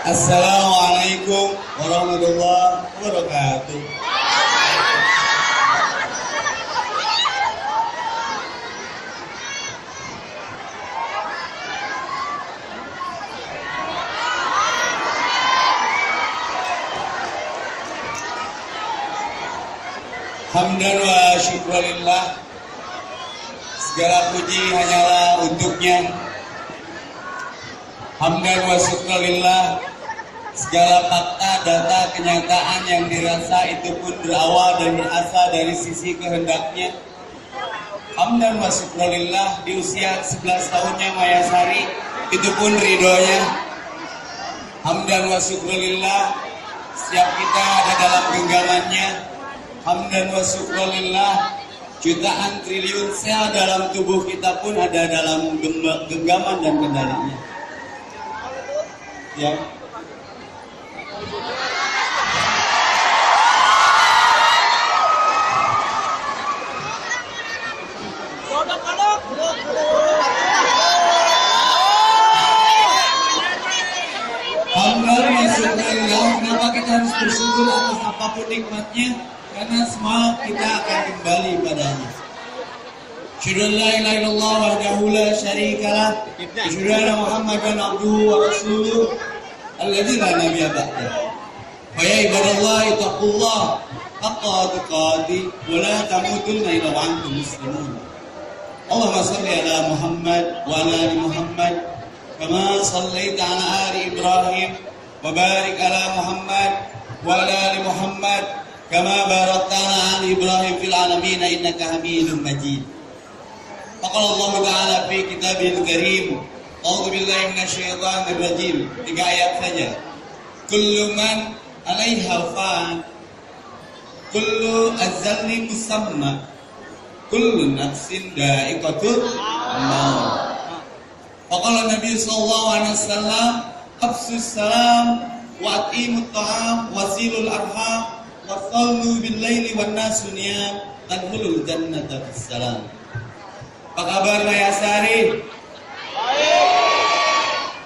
Assalamualaikum warahmatullahi wabarakatuh. Hamdan wa syukurillah Segala puji hanyalah untuknya. Hamdan wa syukurillah Segala fakta, data, kenyataan yang dirasa itu pun berawal dan berasal dari sisi kehendaknya. Hamdan wa Di usia 11 tahunnya Maya Sari Itu pun ridhonya. Hamdan wa Setiap kita ada dalam genggamannya. Hamdan wa jutaan triliun sel dalam tubuh kita pun ada dalam genggaman dan kendalinya. Ya Hamdan wa syukurillah Kenapa kita harus bersyukur atas apa pun nikmatnya karena semua kita akan kembali padanya. Syukur la ilaha illallah wahdahu la syarikalah. Syukur anna Muhammadan abduhu wa rasuluh alladzi la nabiyya ba'da. Fa ya ibadallah taqullah haqqa tuqati wa tamutunna illa wa muslimun. Allahumma salli ala Muhammad wa ala Muhammad kama sallaita ala Ibrahim wa barik ala Muhammad wa ala ali Muhammad كما باركت على إبراهيم في العالمين إنك حميد مجيد فقال الله تعالى في كتابه الكريم أعوذ بالله من الشيطان الرجيم tiga ayat saja kullu man alaiha fan kullu azalli musamma kullu nafsin da'iqatul maut Faqala Nabi sallallahu alaihi wasallam afsus salam wa atimut ta'am wasilul arham Wasallu bil laili wan nasu niyam tadkhulul jannata bisalam. Apa kabar Maya Sari?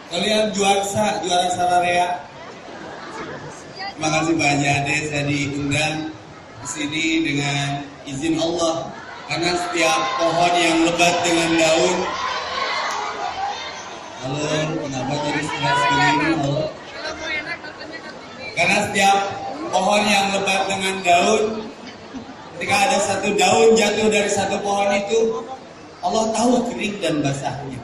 Kalian juara juara sararea. Terima kasih banyak deh saya diundang ke sini dengan izin Allah karena setiap pohon yang lebat dengan daun Kenapa jadi begini? Karena setiap pohon yang lebat dengan daun ketika ada satu daun jatuh dari satu pohon itu Allah tahu kering dan basahnya.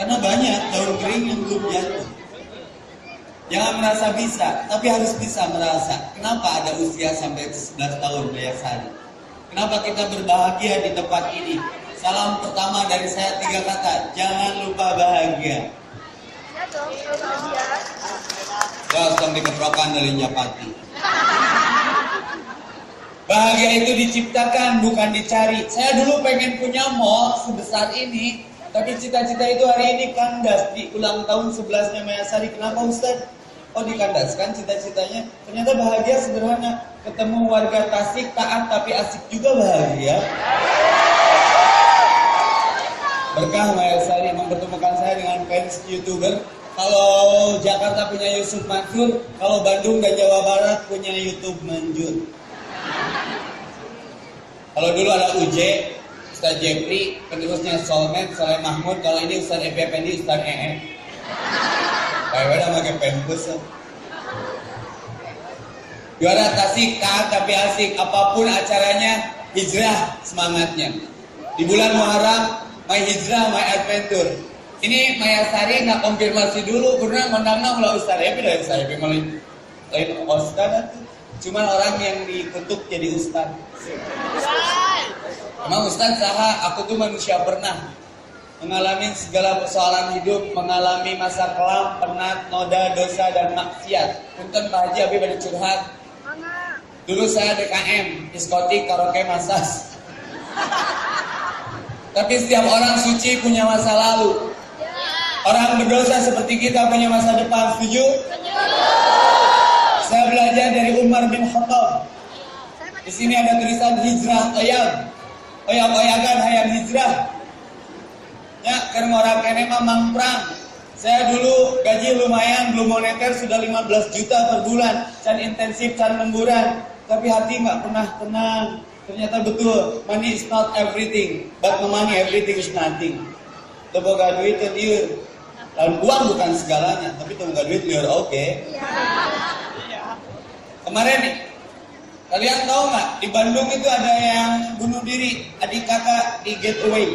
Karena banyak daun kering yang belum jatuh. Jangan merasa bisa tapi harus bisa merasa. Kenapa ada usia sampai 11 tahun Sari kenapa kita berbahagia di tempat ini salam pertama dari saya tiga kata jangan lupa bahagia Langsung dikeprokan dari Nyapati. Bahagia itu diciptakan bukan dicari. Saya dulu pengen punya mall sebesar ini, tapi cita-cita itu hari ini kandas di ulang tahun 11-nya Mayasari. Kenapa Ustaz? Oh dikandaskan cita-citanya. Ternyata bahagia sederhana. Ketemu warga Tasik taat tapi asik juga bahagia. Berkah Mayasari mempertemukan saya dengan fans YouTuber kalau Jakarta punya Yusuf Mansur, kalau Bandung dan Jawa Barat punya YouTube Manjur. Kalau dulu ada UJ, Ustaz Jepri, penerusnya Solmed, Soleh Mahmud, kalau ini Ustaz Epi Effendi, Ustaz EE. Kayak udah pakai pempus. Juara tasik, taat tapi asik, apa pun acaranya, hijrah semangatnya. Di bulan Muharram, my hijrah, my adventure. Ini Maya Sari nggak konfirmasi dulu karena ngundangnya mulai Ustaz Epi dari Ustaz Epi malah lain Ustaz Cuma orang yang dikutuk jadi Ustaz. Emang Ustaz saha, aku tuh manusia pernah mengalami segala persoalan hidup, mengalami masa kelam, penat, noda, dosa, dan maksiat. Punten Pak Haji Abi pada curhat. Dulu saya DKM, diskotik, karaoke, masas. Tapi setiap orang suci punya masa lalu. Orang berdosa seperti kita punya masa depan, setuju? Saya belajar dari Umar bin Khattab. Di sini ada tulisan hijrah oyang. Oyang-oyangan hayang hijrah. Ya, karena orang kene mah perang. Saya dulu gaji lumayan, belum moneter sudah 15 juta per bulan. Can intensif, can lemburan. Tapi hati nggak pernah tenang. Ternyata betul, money is not everything, but no money everything is nothing. Teboga duit itu liur. Dan uang bukan segalanya, tapi teboga duit liur oke. Okay. Kemarin nih, kalian tahu nggak di Bandung itu ada yang bunuh diri adik kakak di getaway.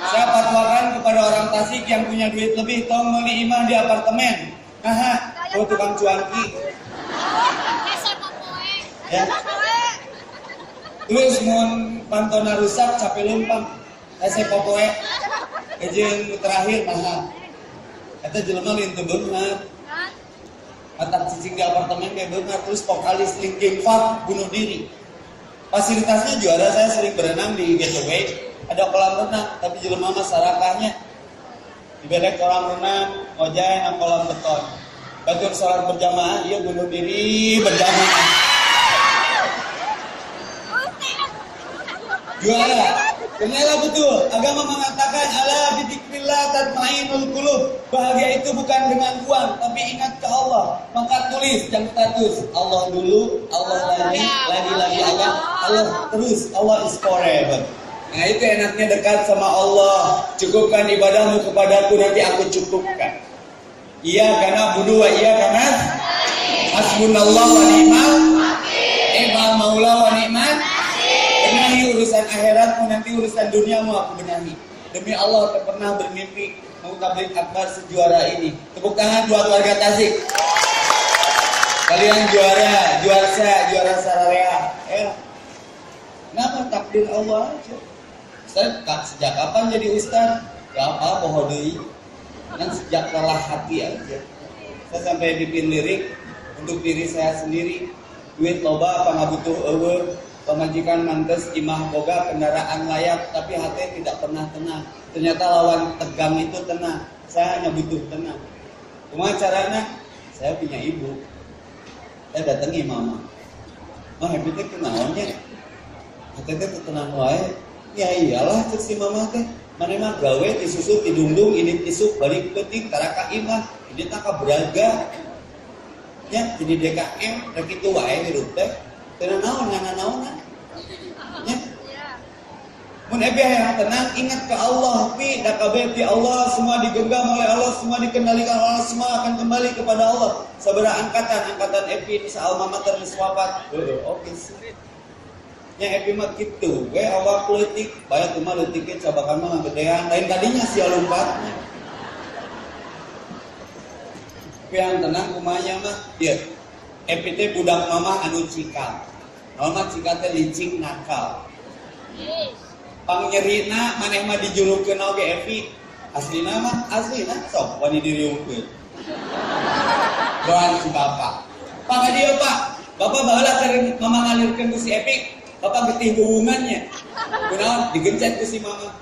Saya fatwakan kepada orang Tasik yang punya duit lebih, tolong beli imah di apartemen. Nah, kalau tukang cuanki. Ya. Terus mau pantona rusak, capek lumpang. Saya popoe. Ejeng terakhir, nah. Kata jelema lintu benar. Kata cicing di apartemen kayak benar. Terus vokalis Linkin Park bunuh diri. Fasilitasnya juara saya sering berenang di getaway ada kolam renang tapi jelema masyarakatnya dibelek kolam renang nang kolam beton bagian sholat berjamaah iya bunuh diri berjamaah juara Ternyata betul, agama mengatakan ala bidikrillah tatmainul qulub. Bahagia itu bukan dengan uang, tapi ingat ke Allah. Maka tulis jam status Allah dulu, Allah lagi, lagi lagi Allah, Allah terus, Allah is forever. Nah itu enaknya dekat sama Allah. Cukupkan ibadahmu kepadaku nanti aku cukupkan. Iya karena budu iya karena hasbunallah wa Ni'mal akhiratmu nanti urusan duniamu aku benahi. Demi Allah tak pernah bermimpi mau tablik akbar sejuara ini. Tepuk tangan buat warga Tasik. Kalian juara, juara saya, juara Sararea. Ya. Nama takdir Allah aja. Ustaz, sejak kapan jadi ustaz? Ya apa pohodei? Kan sejak lelah hati aja. Saya sampai bikin lirik untuk diri saya sendiri. Duit loba apa nggak butuh ewe. Pemajikan mantes imah boga kendaraan layak tapi hati tidak pernah tenang. Ternyata lawan tegang itu tenang. Saya hanya butuh tenang. Cuma caranya saya punya ibu. Saya datangi mama. Mah happy teh kenaonnya. Hati teh tenang wae ya iyalah cek si mama teh mana mah gawe disusu tidungdung ini tisu balik penting karaka imah ini tak beraga ya jadi DKM rek itu wae hirup teh teu naon ngana naonan ya. Mun yang tenang ingat ke Allah pi da kabeh ti Allah semua digenggam oleh Allah semua dikendalikan oleh Allah semua akan kembali kepada Allah. Sabaraha angkatan angkatan epi bisa alma mater geus wafat oke nya epi mah kitu we awak leutik baya cuma leutiknya cabakan mah gedean. Lain tadinya sia lompatnya yang tenang kumanya mah epi teh budak mama anu cikal mama cikal teh licik nakal pangnyerina maneh mah dijulukeun oge epi aslina mah aslina sok wani diriungkeun doan si bapak pak dia pak bapak bahala keur mama ngalirkeun ku si epi Bapak ngerti hubungannya. Kunaon digencet ke si mama.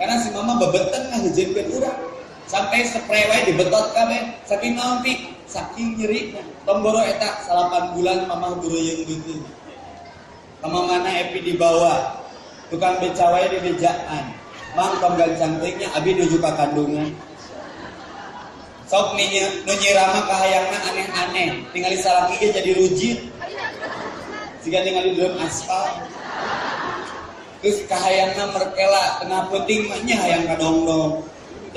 Karena si mama bebetan ngahejengkeun urang. Sampai sprewai dibetot kabeh. Saking naon? Saking nyeri. Tomboro eta salapan bulan mama guru yang gitu. Kama mana epi dibawa. Tukang becawai di bejaan. Mang tonggal cantiknya abi nuju ka kandungan. Sok nu nyirama kahayangna aneh-aneh. Tinggali salaki jadi rujit jika tinggal di dalam aspal terus kahayangna merkela tengah penting mahnya hayang kadongdong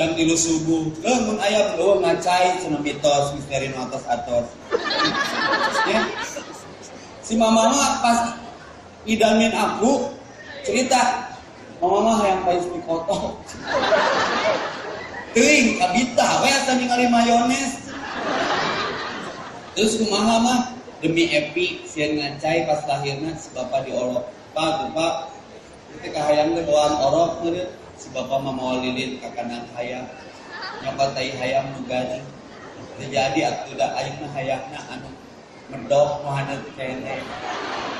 jam tilu subuh. Eh mun ayam lo ngacai cina mitos misteri atas atas ya. Si mama mah pas idamin aku cerita mama mah hayang pais mie koto Teuing kabita we asa ningali mayones. Terus kumaha mah? Demi epi sian ngacai pas lahirnya si bapak diolok. Pak pak ketika hayang teh bawaan orok ngeureut si bapak mau lilin ka kanan hayang nyoba tai hayang nu garing terjadi atuh da ayeuna hayangna anu. Mendok nu kene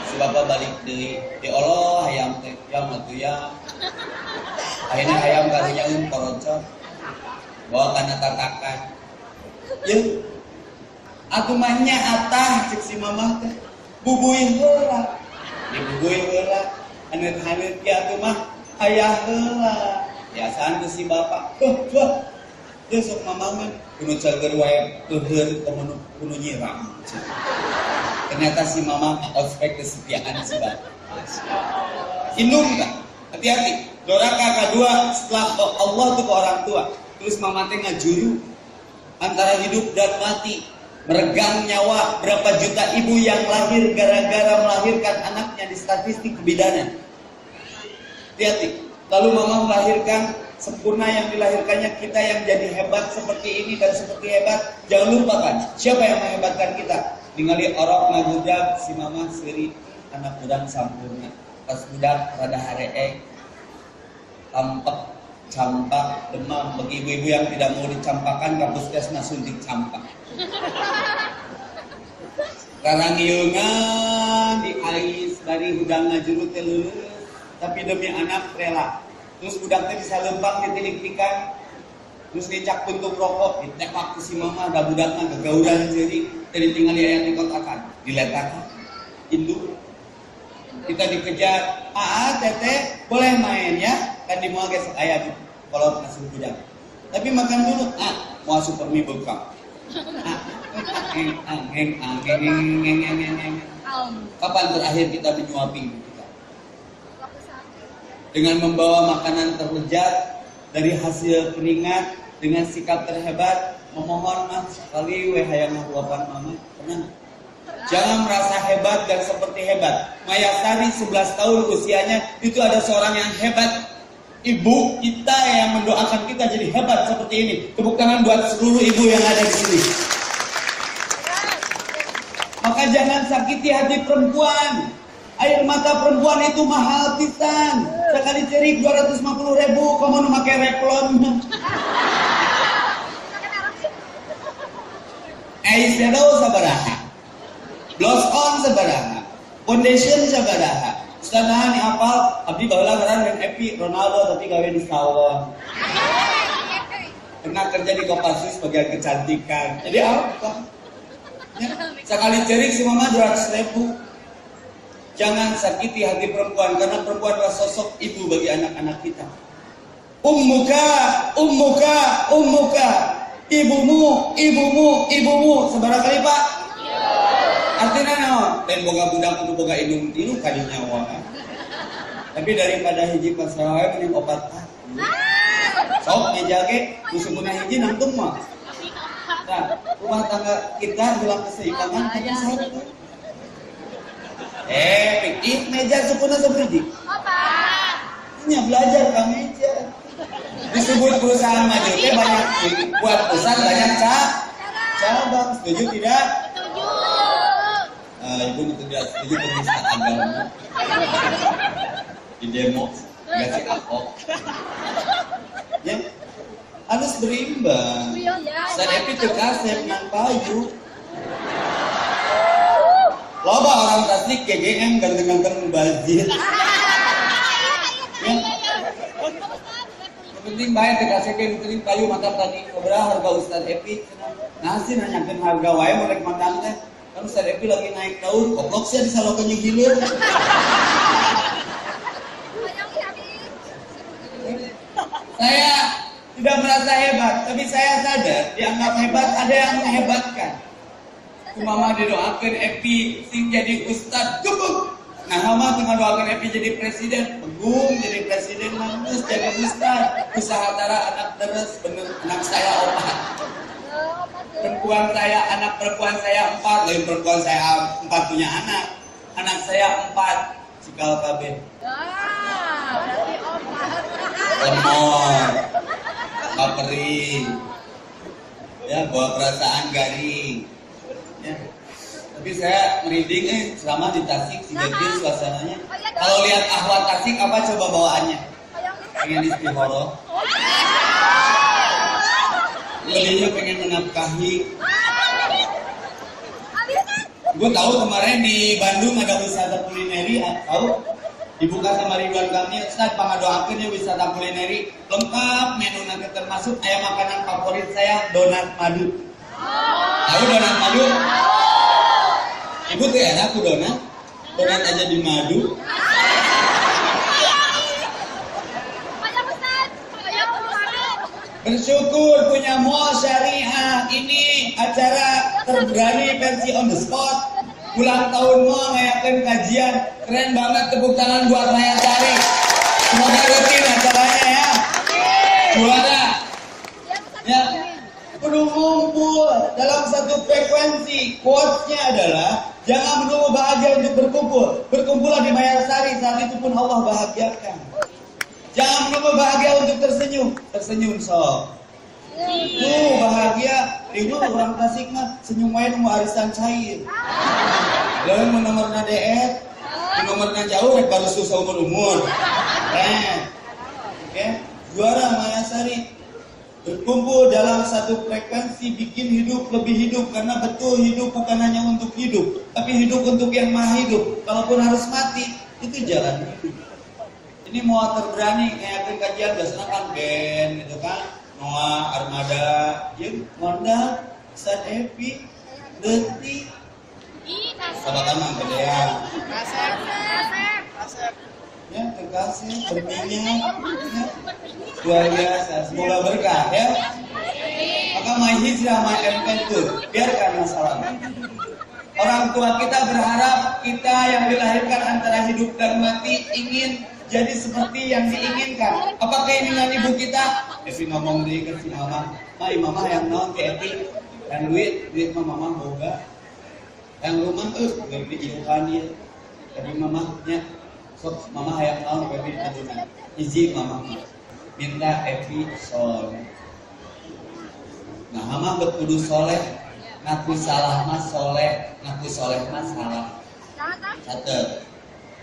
si bapak balik deui? Diolo hayang teh ya matu ya. Ayeuna hayang karinyaeun korocot bawa kana tatakan. Yuk, Aku mahnya atah cek si mama teh. Bubuin heula. Dibubuin heula. Haneut-haneut ya atuh mah ayah heula. Biasaan ke si bapak. Tuh, tuh. dia sok mamaman kuno cager wae tuheur kuno kuno nyiram ternyata si mama ospek kesetiaan si bapak Inum tak? Hati-hati. Doraka kedua setelah Allah itu ke orang tua. Terus mama teh ngajuru antara hidup dan mati. Meregang nyawa berapa juta ibu yang lahir gara-gara melahirkan anaknya di statistik kebidanan. Hati-hati. Lalu mama melahirkan sempurna yang dilahirkannya kita yang jadi hebat seperti ini dan seperti hebat. Jangan lupakan siapa yang menghebatkan kita. Ningali orang ngagudang si mama sendiri anak udang sempurna pas budak rada haree tampak campak demam bagi ibu-ibu yang tidak mau dicampakan ke puskesmas suntik campak karena ngiungan di ais dari hudang ngajurut lulus tapi demi anak rela. Terus budaknya bisa lempang ditilik-tilikan terus dicak bentuk rokok ditepak ke si mama ada budaknya gagauran jadi jadi tinggal di ayat di kotakan diletakkan induk kita dikejar. Ah teteh boleh main ya? Kan di mall gesek ayam kalau masuk budak tapi makan dulu. Ah mau super mie buka. Kapan terakhir kita menyuapi kita dengan membawa makanan terlejat dari hasil keringat dengan sikap terhebat memohon mas sekali weh hayang luapan mama pernah Jangan merasa hebat dan seperti hebat. Mayasari 11 tahun usianya itu ada seorang yang hebat. Ibu kita yang mendoakan kita jadi hebat seperti ini. Tepuk tangan buat seluruh ibu yang ada di sini. Maka jangan sakiti hati perempuan. Air mata perempuan itu mahal pisan. Sekali cerik 250 ribu, kamu mau pakai replon. Aisyah sabaraha. Blows on sabaraha. Foundation sabaraha. Nah nih apal, abdi baheula ngaran dan Epi Ronaldo tapi gawe di sawon. Pernah kerja di Kopassus bagian kecantikan. Jadi apa? Ya, sekali cerik si mama 200 ribu. Jangan sakiti hati perempuan karena perempuan adalah sosok ibu bagi anak-anak kita. Ummuka, ummuka, ummuka. Ibumu, ibumu, ibumu. Seberapa kali Pak? Artinya naon? Dan boga budak untuk boga indung tilu kali nyawa. Tapi daripada hiji pasawae mending opat ah. Sok ngejage kusumuna hiji nangtung mah. Nah, rumah tangga kita bilang keseimbangan tapi satu. Eh, pikir meja sepuna seperti. Ini belajar ke meja. Disebut perusahaan maju, teh banyak buat perusahaan banyak cak cabang. Setuju tidak? Uh, ibu tidak setuju penistaan agama di demo. Nggak sih ahok ya harus berimbang. Saya epi kasep nang payu loba orang tasik GGM ganteng-ganteng bazir. Ya. penting bayar ke kasep yang penting payu mantap tadi. Keberapa harga Ustaz Epi. Nah sih nanyakan harga wae mau rek makan teh. Kan Ustaz Epi lagi naik daun goblok sih di salokan gilir Saya tidak merasa hebat, tapi saya sadar dianggap hebat ada yang menghebatkan. Mama didoakan Epi sing jadi ustad gebuk. Nah, mama tengah doakan Epi jadi presiden, pegung jadi presiden, mantus jadi ustad. Usaha tara anak terus bener anak saya opat. Perempuan saya, anak perempuan saya empat, lain perempuan saya empat punya anak. Anak saya empat, cikal kabeh. Lemot, kapering, ya bawa perasaan garing. Ya. Tapi saya merinding eh selama di Tasik si Begir suasananya. Kalau lihat ahwat Tasik apa coba bawaannya? Pengen istihoro. Lebihnya pengen menafkahi. Gue tahu kemarin di Bandung ada wisata kulineri, tahu? dibuka sama Ridwan Kamil Ustaz pangadoakeun ya wisata kulineri lengkap menu nanti termasuk ayam makanan favorit saya donat madu tahu donat madu ibu tuh ya aku donat donat aja di madu Bersyukur punya mall syariah. Ini acara terberani versi on the spot. Ulang tahun mall ngayakin kajian. Keren banget tepuk tangan buat Maya Sari. Semoga rutin acaranya ya. Juara. Frekuensi. Quotes-nya adalah jangan menunggu bahagia untuk berkumpul. Berkumpullah di Mayasari saat itu pun Allah bahagiakan. Jangan menunggu bahagia untuk tersenyum. Tersenyum sok. Tuh bahagia. Itu orang Tasik mah senyum main mau arisan cair. Lalu mau nomornya DF, nomornya jauh baru susah umur umur. Eh, oke. Juara Mayasari berkumpul dalam satu frekuensi bikin hidup lebih hidup karena betul hidup bukan hanya untuk hidup tapi hidup untuk yang maha hidup. Kalaupun harus mati itu jalan. Hidup ini mau terberani kayak kajian biasanya kan band gitu kan. Noah Armada Jim Honda Sad Epi Deti Sahabat mah gedean ya terkasih berminyak ya. luar biasa. Semoga berkah ya. Maka my hijrah my adventure biarkan masalah. Orang tua kita berharap kita yang dilahirkan antara hidup dan mati ingin jadi seperti yang diinginkan. Apa keinginan ibu kita? Evi ngomong di ke si mama. Mai mama yang naon ke Evi yang duit duit mah mama boga. Yang rumah tuh gak diiukan dia tapi mamanya sok mama hayang naon Evi adunan izin mama. Minta Evi soleh nah mama berkudu soleh. Ngaku salah mas soleh. Ngaku soleh mas salah. Catet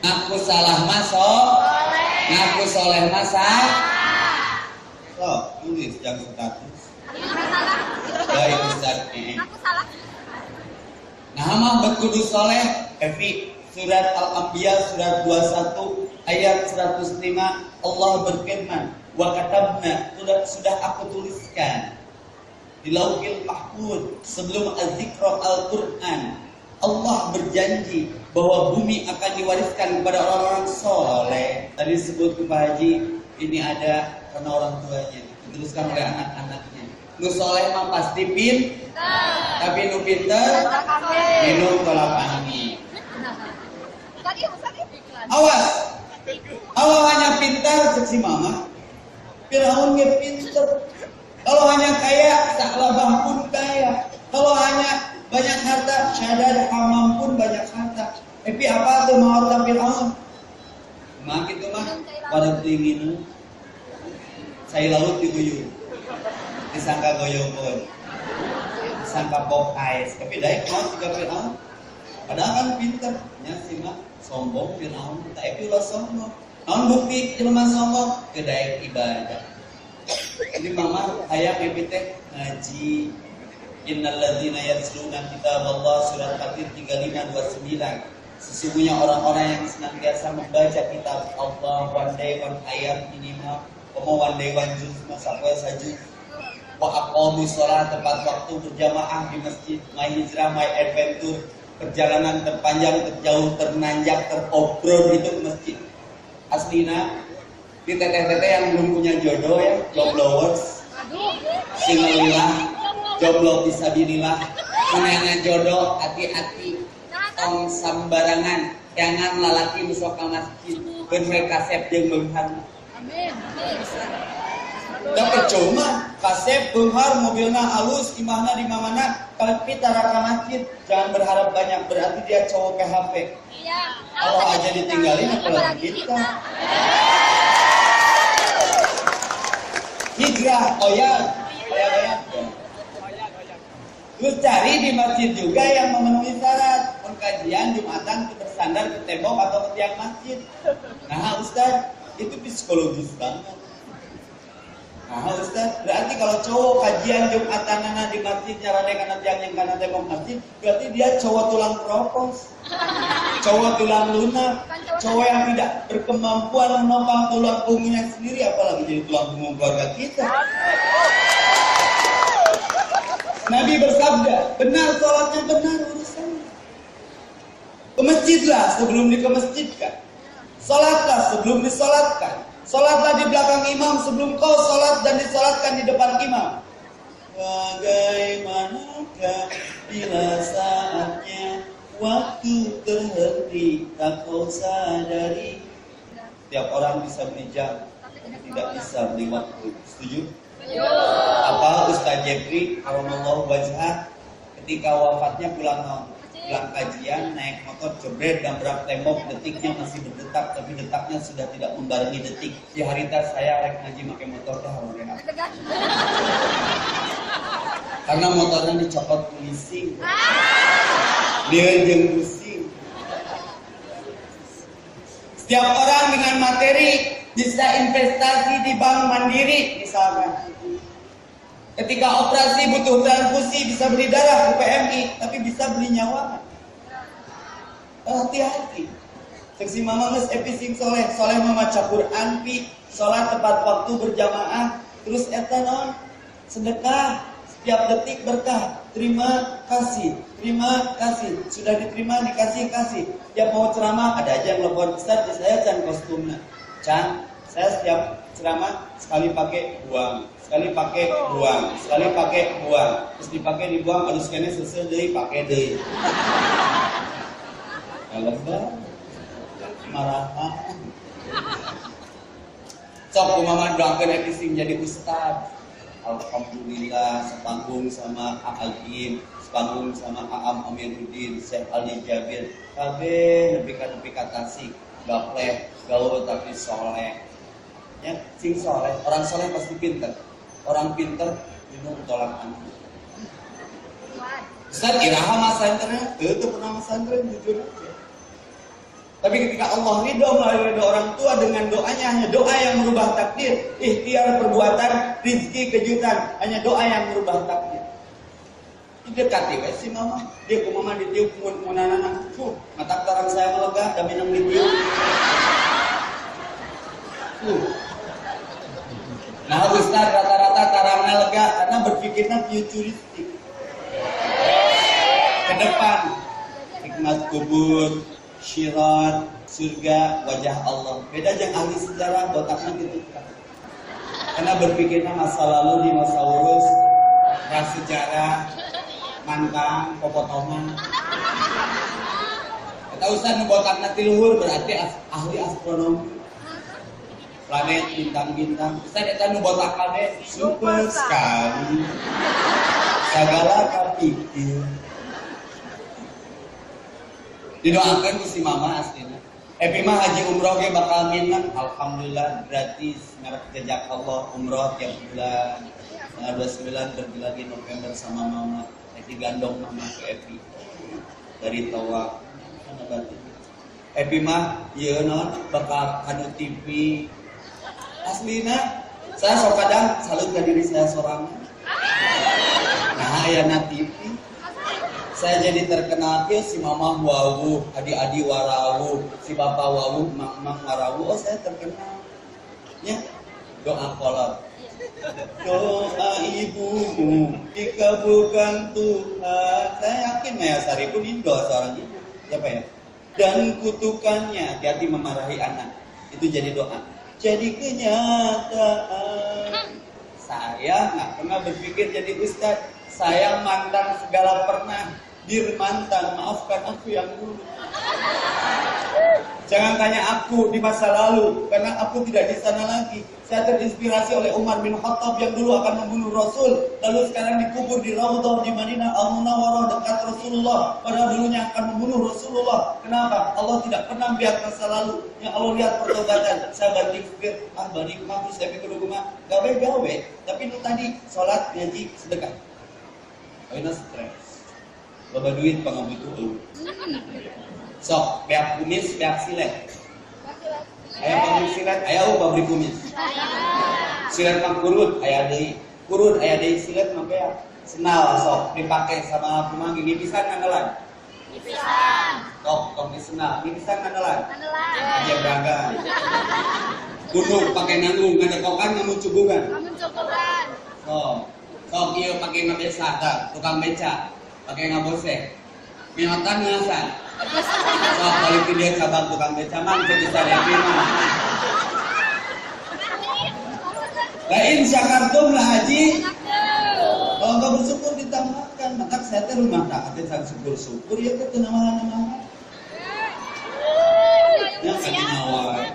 ngaku salah mas soleh ngaku soleh mas salah so tulis jangan status dari Ustaz ini Nah, mah berkudu soleh, Evi, surat Al-Anbiya surat 21 ayat 105 Allah berfirman, wa katabna sudah sudah aku tuliskan di lauhil mahfud sebelum azikra Al-Qur'an. Allah berjanji bahwa bumi akan diwariskan kepada orang-orang soleh. Tadi disebut ke Pak Haji, ini ada karena orang tuanya, diteruskan oleh anak-anaknya. Nu soleh mah pasti pin, tapi nu pinter, minum tolak angin. Awas, kalau hanya pintar seksi mama, Firaun nggak pinter. Kalau hanya kaya, Sa'labah pun kaya. Kalau hanya banyak harta, Syadad Hamam pun banyak harta. Tapi apa tuh mau harta Firaun? Mah gitu mah, pada dingin. Saya laut diguyur. Disangka goyobon. Disangka bok ais. Tapi daik mau juga Firaun. Padahal kan pinter. Ya sih mah sombong Firaun. Tapi ulah sombong. Naon bukti jelema sombong kedai ibadah. Jadi mama hayang teh ngaji Innalladzina yatluna kitab Allah surat Fatir 3529 Sesungguhnya orang-orang yang senantiasa membaca kitab Allah one day one ayat minimal Komo one day one juz masakwa saju Wa aqamu sholat tepat waktu berjamaah di masjid My hijrah, my adventure Perjalanan terpanjang, terjauh, ternanjak, terobrol itu ke masjid. Aslina di teteh-teteh yang belum punya jodoh ya, joblowers, singlilah, jomblo disabilillah, menanya jodoh, hati-hati, tong sambarangan, jangan lalaki musok masjid, bener kasep jeung beunghar. Da percuma, kasep beunghar mobilna halus, imahna di mana kalau kita raka masjid, jangan berharap banyak, berarti dia cowok PHP. Allah aja ditinggalin apalagi kita. Hijrah, oh ya, Terus cari di masjid juga yang memenuhi syarat pengkajian jumatan bersandar ke tembok atau ke tiang masjid. Nah Ustaz, itu psikologis banget. Nah Ustaz, berarti kalau cowok kajian jumatan nana di masjid caranya karena tiang yang karena tembok masjid, berarti dia cowok tulang kropos, cowok tulang lunak, cowok yang tidak berkemampuan menopang tulang punggungnya sendiri, apalagi jadi tulang punggung keluarga kita. Nabi bersabda, benar sholatnya benar urusan. Ke masjidlah sebelum dikemasjidkan. Sholatlah sebelum disolatkan. Sholatlah di belakang imam sebelum kau sholat dan disolatkan di depan imam. Bagaimanakah bila saatnya waktu terhenti tak kau sadari. Tiap orang bisa beli jam, tidak bisa beli waktu. Setuju? Apa Ustaz Jeffrey, Allah wajah ketika wafatnya pulang pulang kajian naik motor jebret dan berak tembok detiknya masih berdetak detaknya sudah tidak membarengi detik. Di hari tas saya rek ngaji pakai motor dah karena motornya dicopot polisi. Dia yang pusing. Setiap orang dengan materi bisa investasi di bank mandiri misalkan Ketika operasi butuh transfusi bisa beli darah ke PMI, tapi bisa beli nyawa. Hati-hati. Seksi mama nges epising soleh, soleh memaca Quran pi, sholat tepat waktu berjamaah, terus etanon, sedekah, setiap detik berkah, terima kasih, terima kasih, sudah diterima dikasih kasih. Setiap mau ceramah ada aja yang telepon. Ustaz, saya can kostumnya, can, saya setiap ceramah sekali pakai buang, sekali pakai buang, sekali pakai buang, terus dipakai dibuang, harus kene selesai deh pakai deh. Kalau marah. Sok mama doakan epising jadi ustad. Alhamdulillah sepanggung sama Agim, sepanggung sama Aam Amiruddin, Syekh Ali Jabir, kabe lebih kan lebih kata sih, gapleh, tapi soleh. Ya, sing soleh, orang soleh pasti pinter orang pinter minum tolak anak. Ustaz iraha mas santrinya, itu pernah santri jujur aja. Tapi ketika Allah ridho melalui orang tua dengan doanya hanya doa yang merubah takdir, ikhtiar perbuatan, rizki kejutan, hanya doa yang merubah takdir. Didekati we si mama, dia ke mama ditiup mun munanana, fuh, mata orang saya melega, dan minum ditiup. Fuh. Nah Ustaz rata-rata tarangnya lega karena berpikirnya futuristik. Ke depan, hikmat kubur, syirat, surga, wajah Allah. Beda jangan ahli sejarah, botaknya gitu. Karena berpikirnya masa lalu, dinosaurus, ras sejarah, mantan, popotongan. Kita usah botaknya tiluhur berarti ahli astronomi planet bintang-bintang saya datang botak planet super sekali segala kapikir didoakan si mama aslinya Epi mah haji umroh ke bakal minat Alhamdulillah gratis Ngarep jejak Allah umroh tiap bulan. Tanggal 29 pergi lagi November sama mama. Epi gandong mama ke Epi. Dari Tawa Epi mah Iya non bakal kanu TV aslina saya sok kadang salut ke diri saya seorang. Nah ya nativi saya jadi terkenal ke si mama wawu adi-adi warawu si bapak wawu mak-mak warawu. Oh saya terkenal. Ya doa kolot. Doa ibumu dikabulkan Tuhan. Saya yakin Maya Sari pun Indo seorang ibu. Siapa ya? Dan kutukannya hati memarahi anak. Itu jadi doa. Jadi kenyataan. Saya nggak pernah berpikir jadi ustadz. Saya mantan segala pernah. Dir mantan, maafkan aku yang dulu. Jangan tanya aku di masa lalu, karena aku tidak di sana lagi. Saya terinspirasi oleh Umar bin Khattab yang dulu akan membunuh Rasul, lalu sekarang dikubur di Raudhah di Madinah Al Munawwarah dekat Rasulullah. Pada dulunya akan membunuh Rasulullah. Kenapa? Allah tidak pernah biar masa lalu. Yang Allah lihat pertobatan. Saya banting fikir, ah balik mampu saya pikir rumah, gawe gawe. Tapi itu tadi sholat, ngaji, sedekah. Karena stres. Bapak duit pengabutuh Sok, beak kumis, beak silet. Ayah pabrik silet, ayah oh pabrik kumis. Silet mah kurut, ayah deh. Kurut, ayah deh silet mah beak. Senal sok dipakai sama kumang gini bisa ngandelan. Bisa. Tok, tok di senal, ini bisa ngandelan. Ngandelan. Aja berangga. Gunung pakai nanggung, ada kokan namun cubukan. Namun cubukan. Sok, sok iya pakai ngabesa, tukang beca, pakai ngabose. Miotan ngasan. Wah, balik dia cabang tukang beca mang jadi saya mah. Lain syakartum lah haji. Kalau nggak bersyukur ditambahkan, maka saya teh rumah tak ada sang syukur syukur ya ke nama nama. Ya kaki nyawa.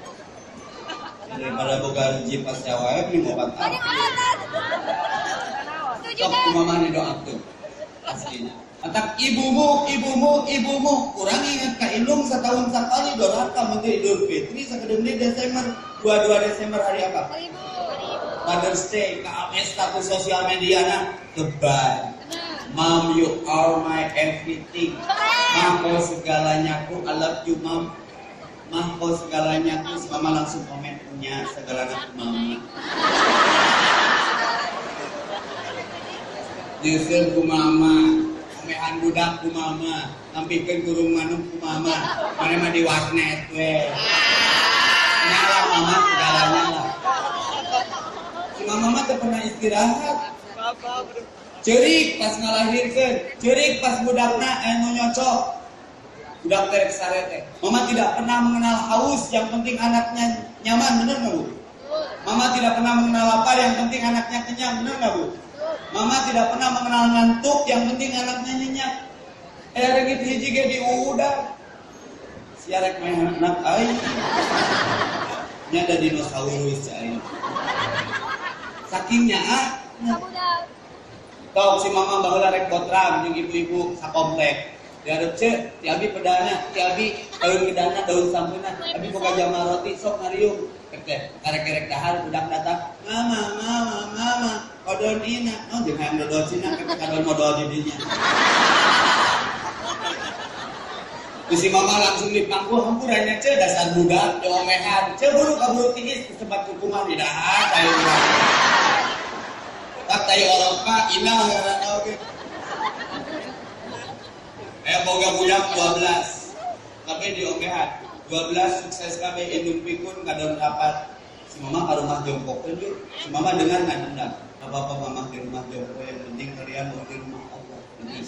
Daripada boga hiji pas nyawa ini obat apa? Sok kumama nih doakeun. Aslinya. Matak ibumu, ibumu, ibumu, kurang ingat ka indung setahun sekali doraka menteri Idul Fitri sakadengni Desember 22 Desember hari apa? Mother's Day, ke status sosial media na goodbye. Mom, you are my everything. Mah kau segalanya ku, I love you mom. Mah kau segalanya ku, mama langsung komennya segalanya ku mama. Nyesel ku mama, komehan budak ku mama, nampikeun gurung manuk ku mama, mana mah di warnet we. Nyala mama segalanya lah. Si mama mah pernah istirahat. Cerik pas ngalahirkan, cerik pas budakna anu nyocok. Budak terek sarete. Mama tidak pernah mengenal haus, yang penting anaknya nyaman, benar nggak bu? Mama tidak pernah mengenal lapar, yang penting anaknya kenyang, benar nggak bu? Mama tidak pernah mengenal ngantuk, yang penting anaknya nyenyak. Eh, rengit hiji ge di udah. Siarek main anak aing. Nya ada dinosaurus aing. Sakingnya ah, Tok si mama baheula rek botram jeung ibu-ibu sakomplek. Diarep ce, ti abi pedana, ti abi daun gedana, daun sampuna, abi boga jama roti sok ngariung. Rek teh, karek-karek dahar budak datang, "Mama, mama, mama, kodon ina." Oh, jeung hayang dodol cina kadon modal jadinya. Terus si mama langsung di pangku hampurannya ce dasar budak diomehan. Ce buru kaburu tinggi tempat hukuman di dahar kayu tak tayo orang pa ina ngaran oge. Eh boga budak 12. Tapi di omehan 12 sukses kami indung pikun kadon rapat. Si mama ke rumah jongkok yuk. Si mama dengar nggak dendam. Apa apa mama di rumah jongkok yang penting kalian mau di rumah Allah. Ini.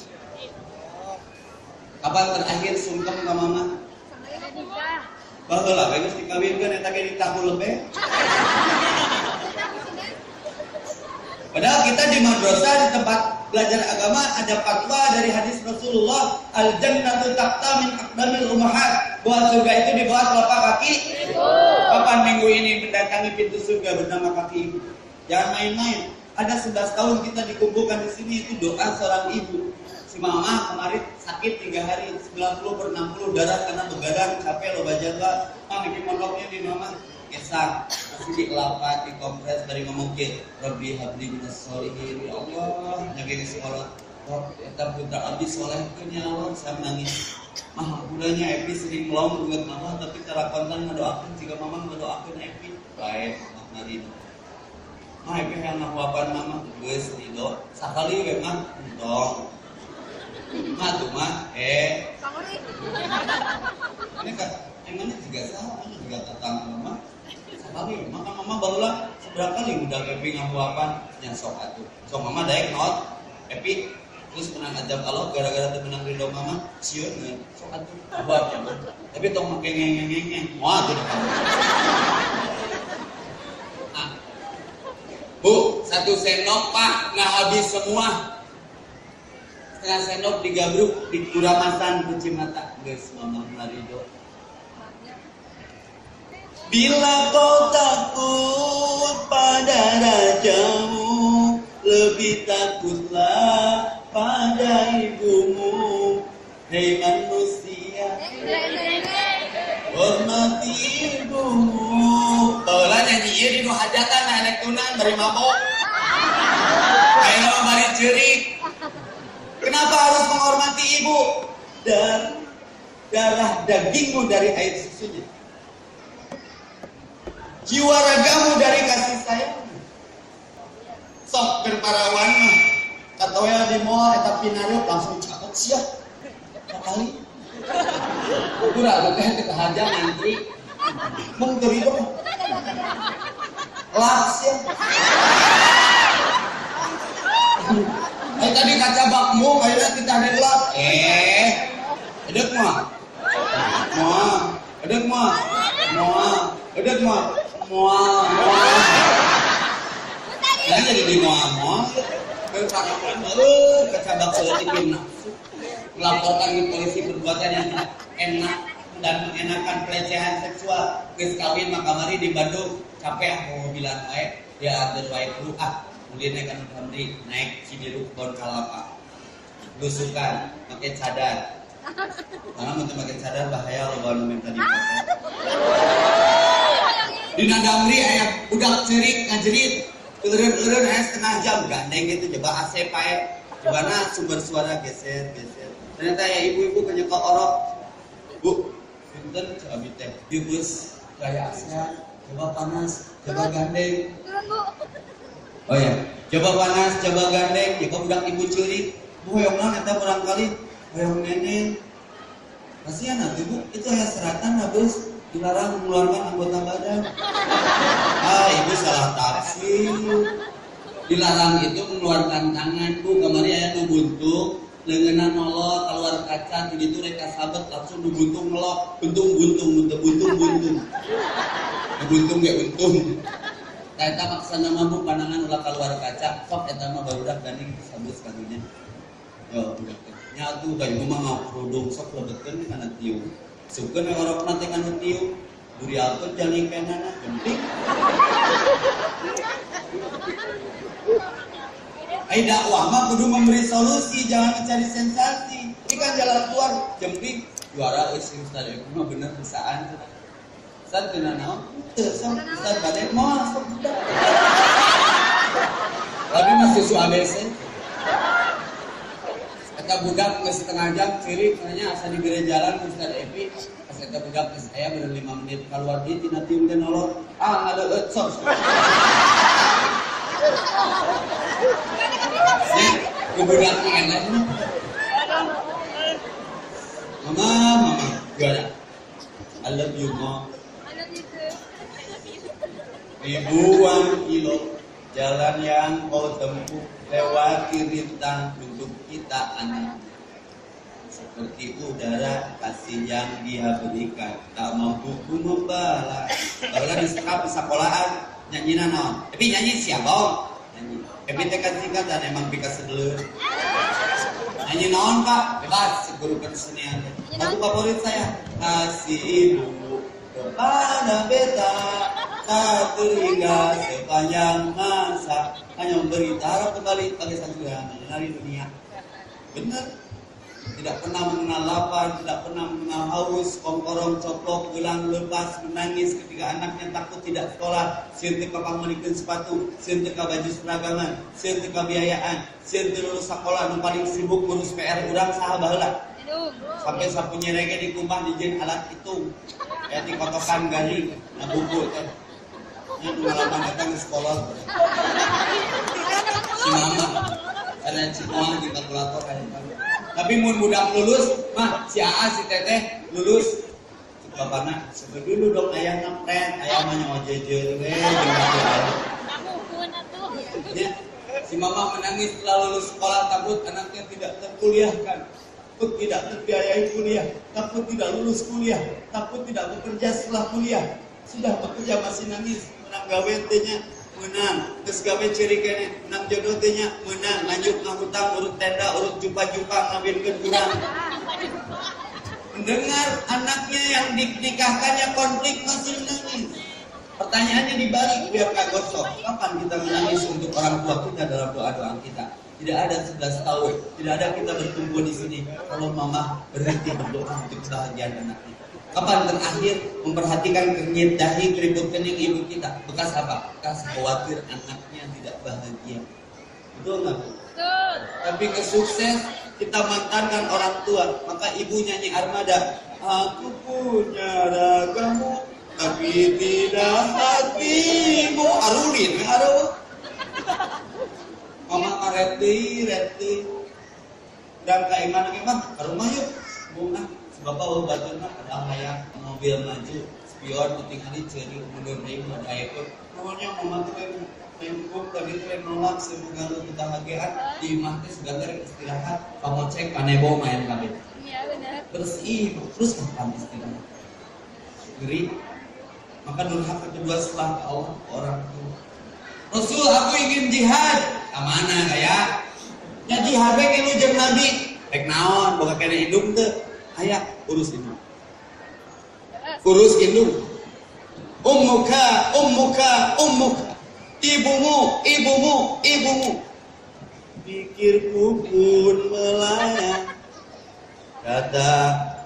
Kapan terakhir sungkem ke mama? Baheula geus dikawinkeun eta ge di tahun lebih. Padahal kita di madrasah di tempat belajar agama ada fatwa dari hadis Rasulullah al jannatu taqta min aqdamil ummahat bahwa surga itu di bawah telapak kaki kapan minggu ini mendatangi pintu surga bernama kaki ibu jangan main-main ada 11 tahun kita dikumpulkan di sini itu doa seorang ibu. Si mama kemarin sakit tiga hari 90 per 60 darah karena begadang capek lo bajaga mah bikin mondoknya di mama kesak masih dikelapa dikompres dari ngomongin Rabbi habli minas solihin ya Allah nyagi sekolah. Rob, kita putra abdi soleh ya Allah saya menangis. Mah budanya Epi sering melong bunget mama tapi cara konten ngedoakan jika mama ngedoakan Epi baik mah Epi yang ngawapan mama geus ridho sakali we mah dong mah tuh mah eh ini kan emangnya juga salah ini juga tatang mama sekali maka mama barulah seberapa kali udah Epi ngawapan yang sok atuh sok mama daek not Epi terus menang ajab Allah gara-gara tuh menang ridho mama siun nggak sok atuh buat ya mah tapi tong make ngeng ngeng ngeng wah tuh Ah. Bu, satu sendok pak. Nggak habis semua. Setengah sendok digabruk di kuramasan kunci mata. Guys mama ridho Bila kau takut pada rajamu, lebih takutlah pada ibumu. Hei manusia, hormati ibumu. Taulah nyanyi ieu di hajatan anak tunan bari mabok. Ayo bari cerik. Kenapa harus menghormati ibu? Dan darah dagingmu dari air susunya jiwa ragamu dari kasih sayang sok berparawan mah katoya di mall eta pinarup langsung cakep sekali kurang teh haja ngantri mung teu ridho las ya Eh tadi kaca bakmu kayaknya kita delap. Eh, edek mah. Mah, edek mah. Mah, edek mah. Mual. Nah jadi di moal Kekarangan eh kecabak seletik nafsu Melaporkan ke polisi perbuatan yang enak dan mengenakan pelecehan seksual. Geus kawin maka mari di Bandung. Capek mau bilang baik dia agar baik dulu ah kemudian kan Hamdi naik Cibiru Bon Kalapa. Lusukan pakai cadar. Karena mau pakai cadar bahaya lo bawa minta di di Nadamri ayah budak cerik ngajerit Urun-urun ayah setengah jam. Gandeng gitu coba AC pae nah sumber suara geser geser ternyata ya ibu-ibu penyekok orok. Bu punten coba teh. Di bus gaya ASEAN coba panas coba gandeng. Oh ya coba panas coba gandeng. Ya kok budak ibu curi? Bu yang mana eta barangkali. Hoyong nenek. Kasihan atuh bu itu ya seratan habis dilarang mengeluarkan anggota badan. Ah ibu salah tafsir. Dilarang itu mengeluarkan tangan bu. Kemarin ayah nu buntung lengenan nolok keluar kaca jadi itu reka sabet langsung nu buntung ngelok buntung buntung buntung buntung buntung buntung gak buntung Eta maksa nama bu pandangan ulah keluar kaca. Sok eta mah barudak gandeng sabut kadunya yo budak teh nya atuh da ieu mah ngaprudung sok lebetkeun kana tiung. Sukeun orok nanti kana tiung. Duri aku jali kenana jempik. Ai dakwah mah kudu memberi solusi, jangan mencari sensasi. Ini kan jalan keluar jempik juara istri Ustaz itu mah bener bisaan. Ustaz kena naon? Teu sok Ustaz bade sok budak. Tapi masih su ABC. Kata budak ke setengah jam ciri nanya asal di gereja jalan Ustaz Epi pas eta budak ke saya bener 5 menit keluar di tina tiung teh nolor ah ada Nih, ke budak mah enak Mama, mama, gimana? I love you, mom. Ribuan kilo jalan yang kau tempuh lewati rintang untuk kita anak seperti udara kasih yang dia berikan tak mampu ku membalas kalau di sekolah sekolahan nyanyi nanon tapi nyanyi siapa teh kan singkat dan emang bika sedelur nyanyi naon kak bebas guru kesenian. Lagu favorit saya kasih ibu kepada beta tak teringat sepanjang masa. Hanya memberi taruh kembali bagi sanjuran dari dunia. Benar tidak pernah mengenal lapar, tidak pernah mengenal haus, kongkorong, coplok, gelang, lepas, menangis ketika anaknya takut tidak sekolah, sieun teu kapangmeunikeun sepatu, sieun teu baju seragaman, sieun teu biayaan, sieun teu lulus sekolah nu paling sibuk ngurus PR urang saha baheula. Sampai sapu nyerege dikumbah dijieun alat hitung. Ya dikotokan garing, nah buku teh. Nya pengalaman datang sekolah. Si mama, karena si mama di kalkulator kayak tapi mun budak lulus mah si AA si teteh lulus. Bapakna sebe dulu dong ayah ngepret ayah mah nyawa jejer we ya si mama menangis setelah lulus sekolah takut anaknya tidak terkuliahkan. Takut tidak terbiayai kuliah takut tidak lulus kuliah takut tidak bekerja setelah kuliah. Sudah bekerja masih nangis menang gawe nya menang. Terus gawe ciri kene menang jodoh nya menang. Lanjut ngahutang urut tenda urut jumpa-jumpa ngawinkeun urang mendengar anaknya yang dinikahkannya konflik masih nangis. Pertanyaannya dibalik biar gak gosok. Kapan kita menangis untuk orang tua kita dalam doa-doa kita? Tidak ada 11 tahun tidak ada kita bertumbuh di sini. Kalau mama berhenti berdoa untuk kebahagiaan anaknya Kapan terakhir memperhatikan kenyit dahi keriput kening ibu kita? Bekas apa? Bekas khawatir anaknya tidak bahagia. Betul nggak? Betul. Tapi kesukses kita mantankan orang tua. Maka ibu nyanyi armada. Aku punya ragamu, tapi tidak hatimu. Arulin, aruh. Mama kareti, reti. Dan kaiman kaiman, ke rumah yuk. Bunga. Bapak mah ada kayak mobil maju spion penting hari jadi mundur dari ada ekor pokoknya mama tuh kayak Pemkop tadi tuh nolak semoga lu kita bahagiaan di imah teh sebentar istirahat kamu cek kanebo main kabin iya benar terus ih terus kapan istirahat ngeri maka durhaka kedua setelah Allah orang tua Rasul aku ingin jihad. Ke mana kayak? Ya jihad baik lu jeung Nabi. Rek naon boga kene indung teu. Aya urus indung. Urus indung. Ummuka, ummuka, ummuka. Ibumu, ibumu, ibumu. Pikirku pun melayang Kata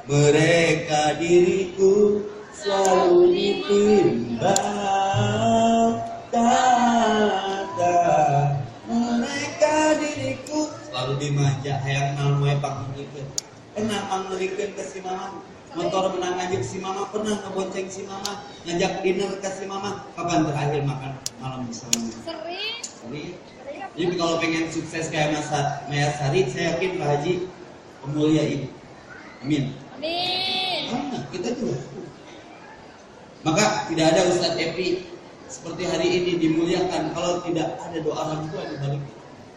mereka diriku selalu ditimbang Kata mereka diriku selalu dimanja hayang nalmoy pangulikeun Pernah pangulikeun ke si mama Motor menang ngajak si mama Pernah ngebonceng si mama Ngajak dinner ke si mama Kapan terakhir makan malam bersama Sering. Sering jadi kalau pengen sukses kayak Masa Maya Sari, saya yakin Pak Haji pemulia ini. Amin. Amin. Ah, kita juga. Maka tidak ada Ustadz Epi seperti hari ini dimuliakan kalau tidak ada doa orang tua di balik.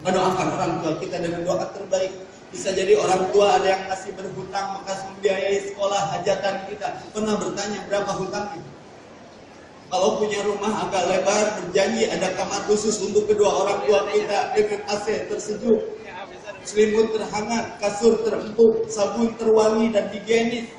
Mendoakan orang tua kita dengan doa terbaik. Bisa jadi orang tua ada yang masih berhutang maka membiayai sekolah hajatan kita. Pernah bertanya berapa hutangnya? Kalau punya rumah agak lebar, berjanji ada kamar khusus untuk kedua orang tua kita dengan AC tersejuk, selimut terhangat, kasur terempuk, sabun terwangi dan higienis.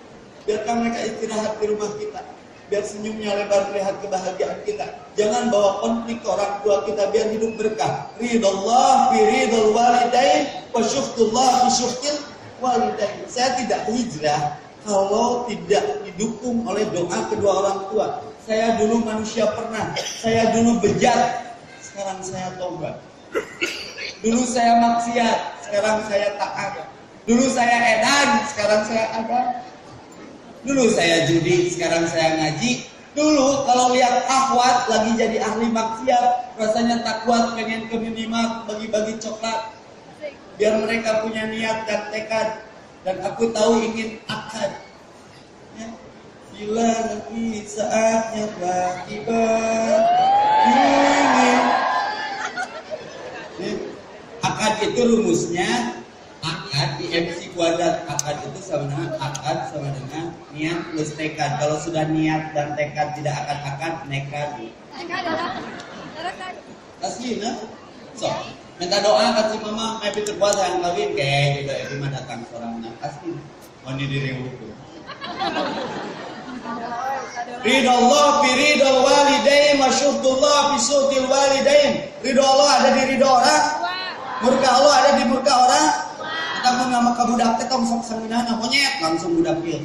Biarkan mereka istirahat di rumah kita. Biar senyumnya lebar melihat kebahagiaan kita. Jangan bawa konflik ke orang tua kita biar hidup berkah. Ridallah fi ridal walidain wa syuktullah fi syuktil walidain. Saya tidak hijrah kalau tidak didukung oleh doa kedua orang tua. Saya dulu manusia pernah, saya dulu bejat, sekarang saya tobat. Dulu saya maksiat, sekarang saya taat. Dulu saya edan, sekarang saya ada. Dulu saya judi, sekarang saya ngaji. Dulu kalau lihat akhwat lagi jadi ahli maksiat, rasanya tak kuat pengen ke minimarket bagi-bagi coklat. Biar mereka punya niat dan tekad. Dan aku tahu ingin akad. Ya. Bila nanti saatnya tiba ingin Ya. Akad itu rumusnya akad di MC kuadrat akad itu sama dengan akad sama dengan niat plus tekad kalau sudah niat dan tekad tidak akan akad nekat asli nah so minta doa si mama may pintu kuasa yang kawin kayak gitu ya. Mah datang seorang asli mau di diri hukum. Ridho Allah fi ridho walidain masyuddullah fi syuddil walidain. Ridho Allah ada di ridho orang, murka Allah ada di murka orang. Mau nama ke budak teh tong sok sanginana monyet langsung budak pieu.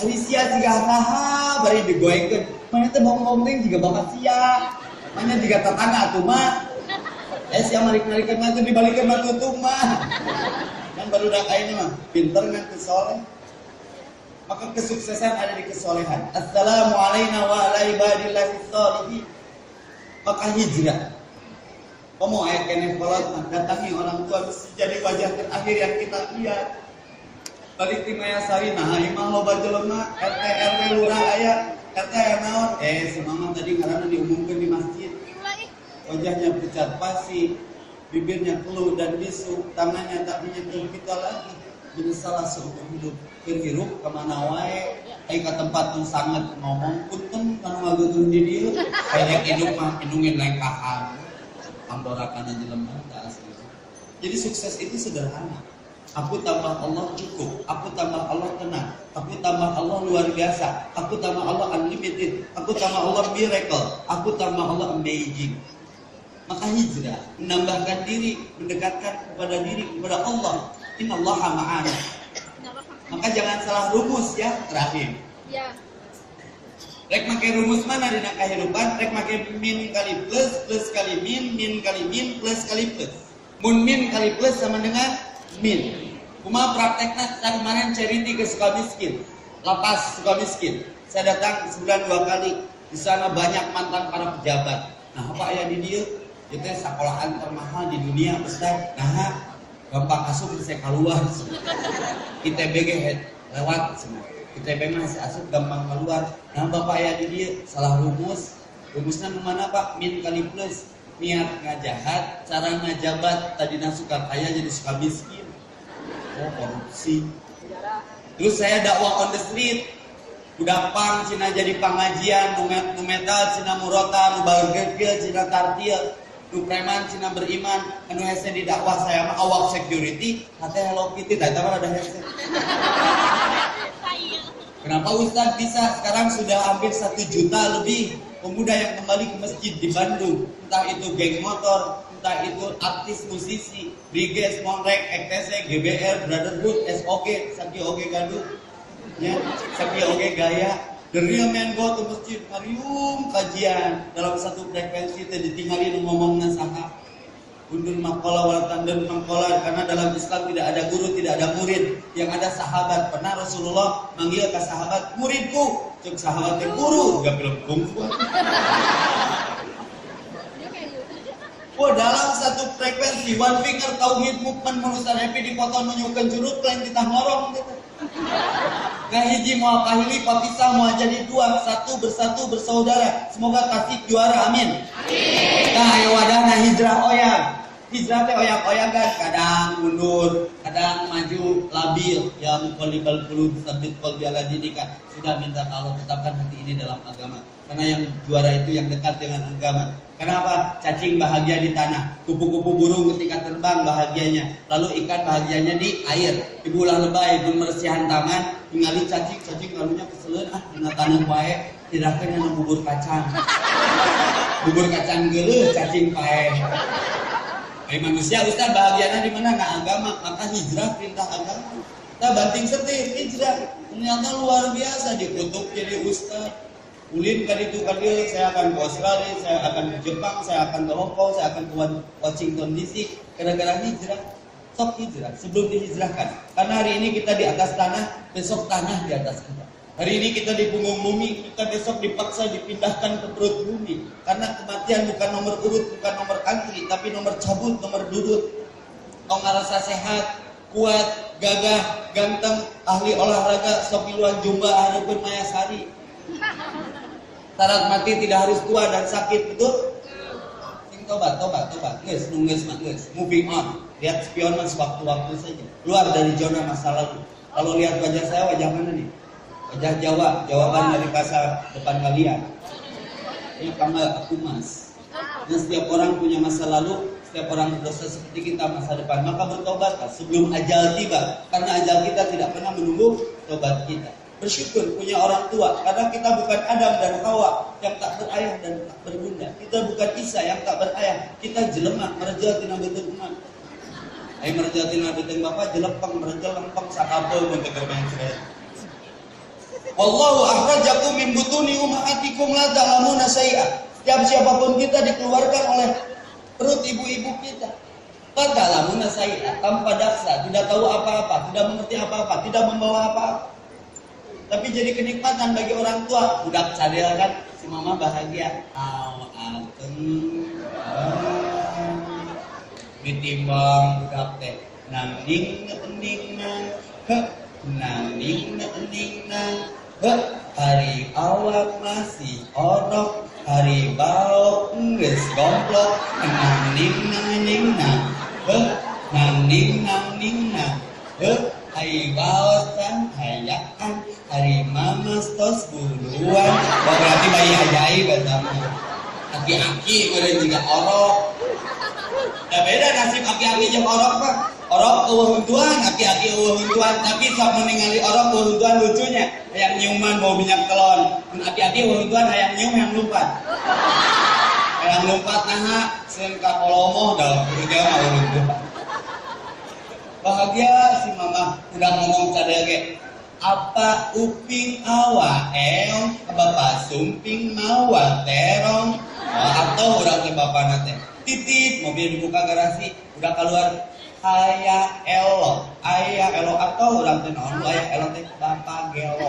Ari sia siga saha bari digoengkeun. Mana teh teh juga bapak sia. Mana juga tetangga atuh mah. Eh sia marik-marikeun mah teh dibalikeun mah tutup mah. Yang baru dak ini mah pinter ngan soleh. Maka kesuksesan ada di kesolehan. Assalamualaikum wa ala ibadillahi sholihin. Maka hijrah. Kamu ayat kene kolot datangi orang tua jadi wajah terakhir yang kita lihat. Balik di Maya Sari, nah imah loba jelema RT RW lurah aya RT naon? Eh si mama tadi karena diumumkan di masjid. Wajahnya pucat pasi, bibirnya keluh dan bisu, tangannya tak menyentuh kita lagi. Jadi salah seumur hidup berhirup ke mana wae Ayo ke tempat tuh sangat ngomong punten kanu ngageun di dieu kayak hidup mah hidungin lengkahan amborakan aja lemah tak asli. Jadi sukses itu sederhana. Aku tambah Allah cukup aku tambah Allah tenang aku tambah Allah luar biasa aku tambah Allah unlimited aku tambah Allah miracle aku tambah Allah amazing. Maka hijrah menambahkan diri mendekatkan kepada diri kepada Allah. Innallaha ma'ana. Maka jangan salah rumus ya terakhir Ya. Rek make rumus mana di kehidupan? Rek make min kali plus, plus kali min, min kali min, plus kali plus. Mun min kali plus sama dengan min. Kuma prakteknya saya kemarin charity ke Sukamiskin. Lapas Sukamiskin. Saya datang sebulan dua kali. Di sana banyak mantan para pejabat. Nah, apa ya di dia? Itu sekolahan termahal di dunia, Ustaz. Nah, gampang asup saya keluar. ITB ge lewat semua. ITB masih asup gampang keluar. Nah bapak ya di salah rumus. Rumusnya mana pak? Min kali plus. Niat ngajahat, cara ngajabat. Tadinya suka kaya jadi suka miskin. Oh korupsi. Terus saya dakwah on the street. Udah pang cina jadi pengajian, nu metal cina murota, nu bagegel cina tartil, nu preman cina beriman, anu hese di dakwah saya mah awak security, kata Hello Kitty, tadi ada hese. Kenapa Ustadz bisa? Sekarang sudah hampir satu juta lebih pemuda yang kembali ke masjid di Bandung. Entah itu geng motor, entah itu artis musisi, Riges, Monrek, EKTC, GBR, Brotherhood, SOG, Saki Oge Gaduh ya Oge Gaya The real man go to masjid Marium kajian dalam satu frekuensi itu ditinggalin ngomongnya saha undur makola wal tandem makola karena dalam Islam tidak ada guru tidak ada murid. Yang ada sahabat. Pernah Rasulullah manggil ke sahabat muridku. Cek sahabatnya guru. Gak belum kungfu Oh dalam satu frekuensi one finger tauhid movement menusan happy di foto nunjukkan curut lain kita ngorong gitu. Kahiji mau kahili papisah mau jadi dua satu bersatu bersaudara. Semoga kasih juara amin. Amin. Nah ya wadahna hijrah oyang. Hijrah teh oyak kan kadang mundur kadang maju labil. Ya mukolibal qulub sabit qalbi ala dinika. Sudah minta Allah tetapkan hati ini dalam agama. Karena yang juara itu yang dekat dengan agama Kenapa? Cacing bahagia di tanah, kupu-kupu burung ketika terbang bahagianya, lalu ikan bahagianya di air. Ibu ulah lebay, pun meresihan tangan, tinggali cacing, cacing lalunya keseluruhan, ah, dengan tanah baik, tidak kena bubur kacang. Bubur kacang geluh, cacing pae. Eh manusia Ustaz bahagianya di mana? Nah agama, maka hijrah perintah agama. Kita banting setir, hijrah. Ternyata luar biasa dikutuk jadi Ustaz Ulin kali itu kali saya akan ke Australia, saya akan ke Jepang, saya akan ke Hong Kong, saya akan ke Washington DC. Gara-gara hijrah, sok hijrah sebelum dihijrahkan. Karena hari ini kita di atas tanah, besok tanah di atas kita. Hari ini kita di punggung bumi, kita besok dipaksa dipindahkan ke perut bumi. Karena kematian bukan nomor urut, bukan nomor antri, tapi nomor cabut, nomor duduk. Kau ngerasa sehat, kuat, gagah, ganteng, ahli olahraga, sopiluan jumba, harapun mayasari. Syarat mati tidak harus tua dan sakit, betul? Sing tobat, tobat, tobat. Guys, nunggues, guys. Moving on. Lihat spion mas waktu-waktu saja. Keluar dari zona masa lalu. Kalau lihat wajah saya, wajah mana nih? Wajah Jawa. Jawaban dari pasar depan kalian. Ini kamu aku mas. Dan setiap orang punya masa lalu, setiap orang berdosa seperti kita masa depan. Maka bertobat sebelum ajal tiba. Karena ajal kita tidak pernah menunggu tobat kita bersyukur punya orang tua. Karena kita bukan Adam dan Hawa yang tak berayah dan tak berbunda. Kita bukan Isa yang tak berayah. Kita jelema merejal tina betul umat Ayo merejal tina betul bapak jelepang merejal lempang sakabel mun yang cerita Wallahu akhrajakum min butuni ummahatikum la ta'lamuna setiap siapa pun kita dikeluarkan oleh perut ibu-ibu kita. Kata lamuna saya tanpa daksa, tidak tahu apa-apa, tidak mengerti apa-apa, tidak membawa apa-apa tapi jadi kenikmatan bagi orang tua. Budak cadel kan si mama bahagia. Aw anteng ditimbang budak teh. Ning ning nang he hari awak masih orok hari bau geus gomplok. Ning nang ning nang he hari bawasan hayakan hari mamas tos buluan oh, berarti bayi ajaib katanya aki-aki gue juga orok. Ya beda nasib aki-aki jeung orok mah orok eueuh huntuan aki-aki eueuh huntuan tapi sok meninggali orok eueuh huntuan lucunya. Yang nyiuman bau minyak telon. Aki-aki eueuh huntuan hayang nyium yang lompat yang lompat nah selain kakolomoh dalam kerja mah bahagia si mama udah ngomong cadege apa uping awa eong bapak sumping mawa terong? Oh, atau orang ke bapak nate? Titip mobil dibuka garasi udah keluar. Ayah elo ayah elo. Atau orang teh naon ayah elo teh? Bapak gelo.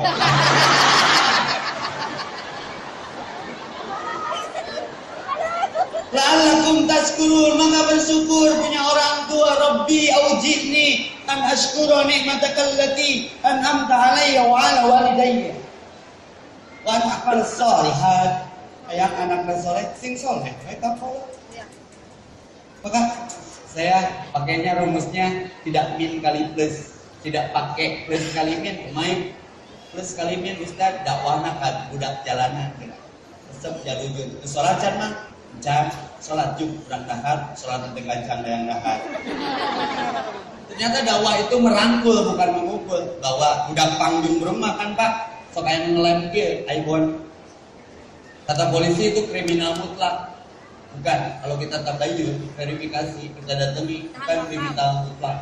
La'allakum tashkurun maka bersyukur punya orang tua. Rabbi aujibni an ashkura ni'mataka allati an'amta alayya wa ala walidayya wa an aqbal salihat ayah anak soleh sing soleh kita follow maka saya pakainya rumusnya tidak min kali plus? Tidak pakai plus kali min main. Terus kali ini Ustaz dakwahna kan budak jalanan. Resep jalujun. Sholat can mah can sholat juk sholat nanti kancang yang dahar ternyata dakwah itu merangkul bukan memukul. Bahwa budak panggung rumah kan pak. Sok kayak ngelem ke iPhone kata polisi itu kriminal mutlak. Bukan kalau kita tabayun verifikasi kita datangi bukan kriminal mutlak.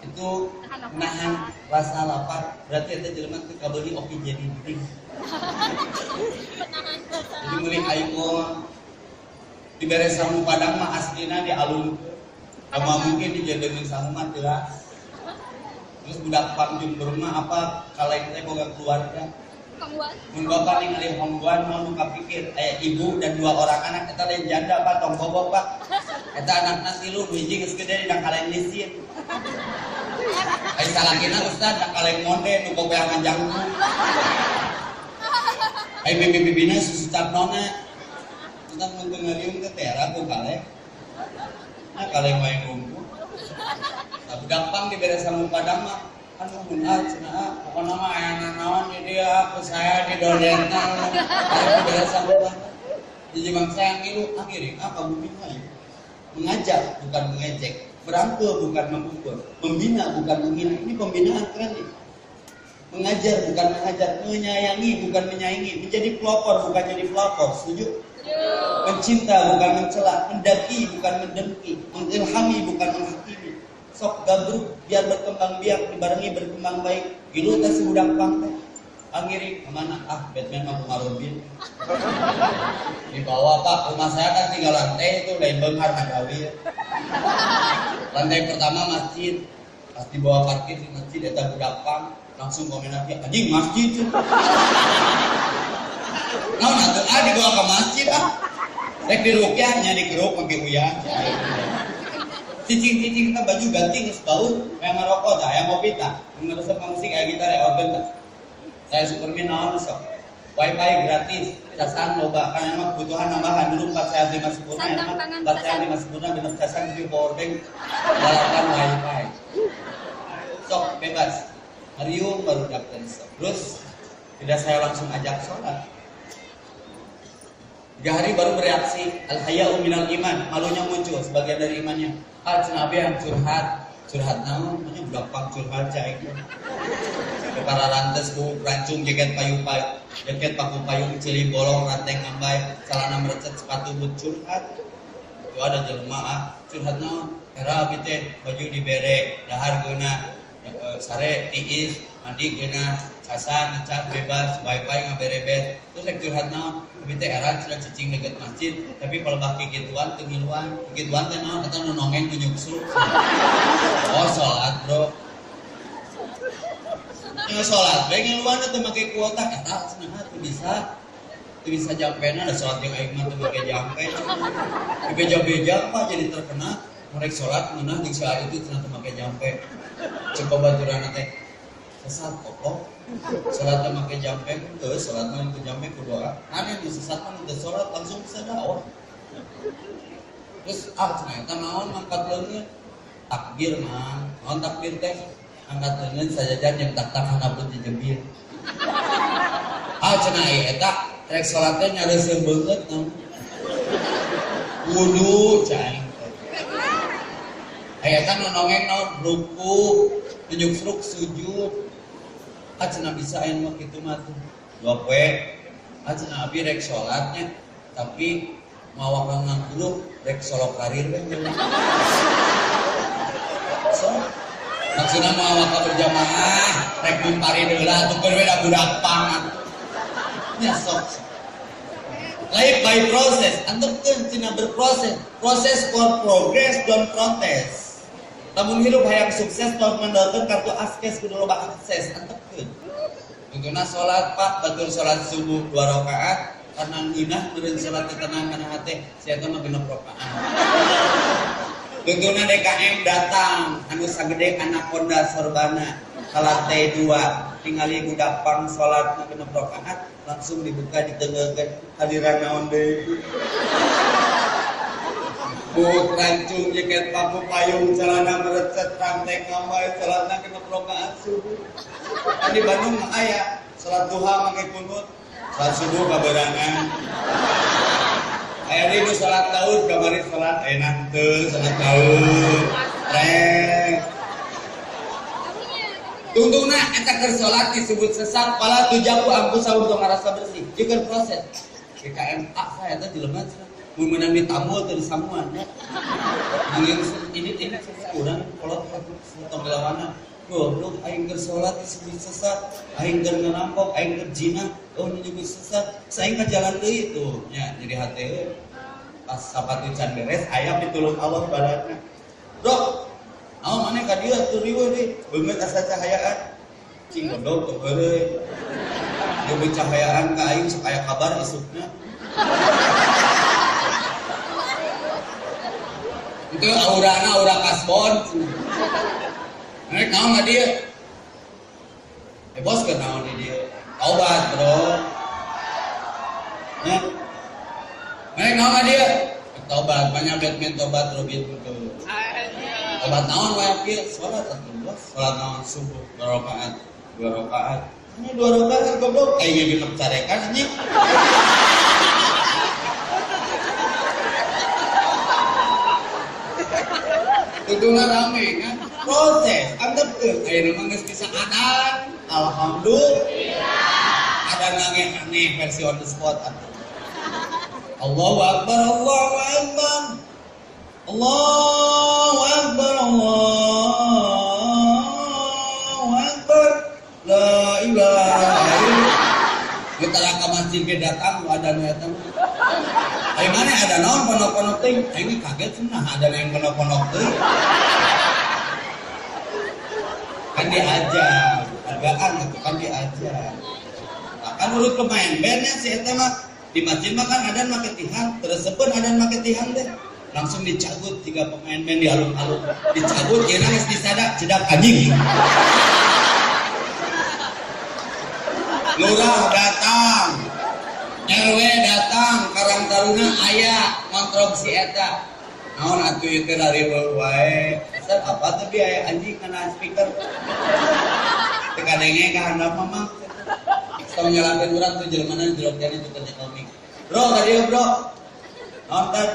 Itu nahan rasa lapar. Berarti ada jelema teh kabeli oke jadi penting jadi meuling iPhone di beres padang mah aslina di alun Ama mungkin dijadikan samu mah jelas terus budak pangjung berumah apa kalau teh boga keluarga Mun bapak ningali hongguan mau nuka pikir. Aya ibu dan dua orang anak kita lain janda pak tong bobok pak. Eta anakna tilu hiji geus gede dan kalian lisin Ai salakina ustad dan kalian monde nu boga manjang Ai bibi-bibina susu nona tentang mendengarin ke tera ku kale nah kale main ngumpu tapi gampang diberes padang mah kan mun ah cenah ah pokona mah aya nanaon di dia aku saya di dolena ayo beres sama padang jadi bang saya ngilu akhirnya apa membina ya mengajak bukan mengejek. Merangkul bukan memukul. Membina bukan menghina. Ini pembinaan keren nih. Mengajar bukan mengajar menyayangi bukan menyayangi menjadi pelopor bukan jadi pelopor. Setuju mencinta bukan mencela mendaki bukan mendengki mengilhami bukan menghakimi sok gabruk biar berkembang biak dibarengi berkembang baik gilu teh si budak pang teh Angiri ke mana? Ah, Batman mah kumarubin. Di bawah pak, rumah saya kan tiga lantai itu lain benghar nagawi. Lantai pertama masjid, pas dibawa parkir di masjid eta budak pang, langsung komen lagi, anjing masjid. Nah, nanti ah dibawa ke masjid ah. Rek di rukyah nya di geruk pakai uyan. Cicing-cicing kita baju ganti bau, yang ngerokok dah, yang kopi tah. Ngeresep musik kayak gitar ya organ tah. Saya Superman naon sok. Wifi gratis, casan loba kan emang kebutuhan nambahan dulu 4 sehat 5 sempurna emang 4 sehat 5 sempurna bener casan di power bank wifi. Sok bebas. Mario baru daftar sok. Terus tidak saya langsung ajak sholat. Tiga hari baru bereaksi, al hayau minal iman, malunya muncul sebagian dari imannya. Ah, cenabe yang curhat, curhat naon, namanya gampang curhat cai. Para lantes bu, rancung jaket payu payu, jaket paku payung cili bolong rantai ngambai, celana merecet sepatu but curhat. Itu ada jelema ah, curhat naon, era teh baju dibere, dahar geuna, eh, sare tiis, mandi geuna, casan, ngecat bebas, wifi ngaberebet, terus saya curhat naon, tapi teh erat sudah cicing deket masjid, tapi kalau baki gituan, tengiluan, gituan teh naon, atau nonongeng menyuksu. Oh sholat bro, Nggak sholat, baik ngiluan itu pakai kuota, kata senang tuh bisa, tuh bisa jampena, ada sholat yang aing mah pakai jampe, di beja-beja apa jadi terkena, mereka sholat menah di sholat itu ternyata pakai jampe, coba baturan teh, sesat kok sholat yang pakai jampe tuh sholat yang pakai jampe berdoa aneh di sesat kan udah sholat langsung bisa dakwah. Terus ah ternyata naon angkat leungeun takbir mah naon takbir teh. Angkat leungeun sajajan yang tak tak hana pun dijebir ah cenah ieu eta. Rek sholat teh nyareuseun beungeut naon wudu cai. Aya kan nongeng naon ruku, nyukruk sujud, Aja bisa aing mah kitu mah tuh. Dua poe. Aja nabi rek sholatnya tapi mau kangen dulu rek solo karir we So, maksudnya mau ka berjamaah rek mumpari deula tuh berbeda budak pang. Ya sok. Life by process, antuk cina berproses. Proses for progress, don't protest. Namun hidup hayang sukses tahun mendapatkan kartu askes kudu loba akses antepkeun. Tentunya sholat pak betul sholat subuh dua rakaat karena nginah meureun sholat tenang kana hati saya mah genep rakaat. Tentunya DKM datang anu sagede anak Honda Sorbana kalantai dua tingali budak pang sholat genep rakaat langsung dibuka ditengekeun hadiran naon deui. Buk rancung jaket paku payung celana merecet rantai kamar celana kena perokaan subuh. Di Bandung mah aya salat duha make kunut, salat subuh kaberangan. Aya di nu salat taud kamari salat enak teu salat taud. Rek. Tungtungna eta keur salat disebut sesat pala tujaku ampu saum tong ngarasa bersih. Jeung proses. GKMA saya teh jelema mun meunang ditamu teu disamuan ya. Angin ini ini kurang kolot tong lawana. Goblok aing keur salat disebut sesat, aing keur ngerampok, aing keur zina, oh disebut sesat. Saya ka jalan deui itu, nya jadi hate pas sapatu can beres aya pitulung Allah baratna. Bro, Aw mana ka dia tuh riwa deh, beungeut asa cahayaan. Cing godog tuh heureuy. Dia cahayaan ka aing sok aya kabar isukna. Itu aurana aura kasbon. Nek naon ka dia? Eh bos ke naon di dia? Taubat, Bro. Ya. Nek naon ka dia? Taubat, banyak Batman tobat Robin betul. Tobat naon wae kieu? Salat atuh, salat naon subuh dua rakaat, dua rakaat. Ini dua rakaat goblok, aing ge genep Kudunya rame kan? Proses, anggap tuh. Ayo nama nggak bisa. Alhamdulillah. Ada nange aneh versi on the spot. Allahu Akbar, Allahu Akbar. Allahu Akbar, Allahu Akbar. La ilaha illallah. Kita ke masjid ke datang, ada datang. Ayo mana ada naon ponok-ponok ting? Ini kaget senah ada yang ponok-ponok ting. Kan diajar, hargaan itu kan diajar. Nah, kan urut pemain bandnya si Eta mah di masjid mah kan ada make tihang, terus sepen ada make tihang deh. Langsung dicabut tiga pemain band di alun-alun. Dicabut kira geus disadak cedak anjing. Lurah datang, RW datang, Karang Taruna ayah ngontrol si Eta. Naon atuh teh dari wae. Asal apa tapi aya anjing kana speaker. Teu kadenge ka handap mah. Sok nyalakeun urang tuh jelema jerok jadi tuh tanya komik. Bro, tadi bro. Naon teh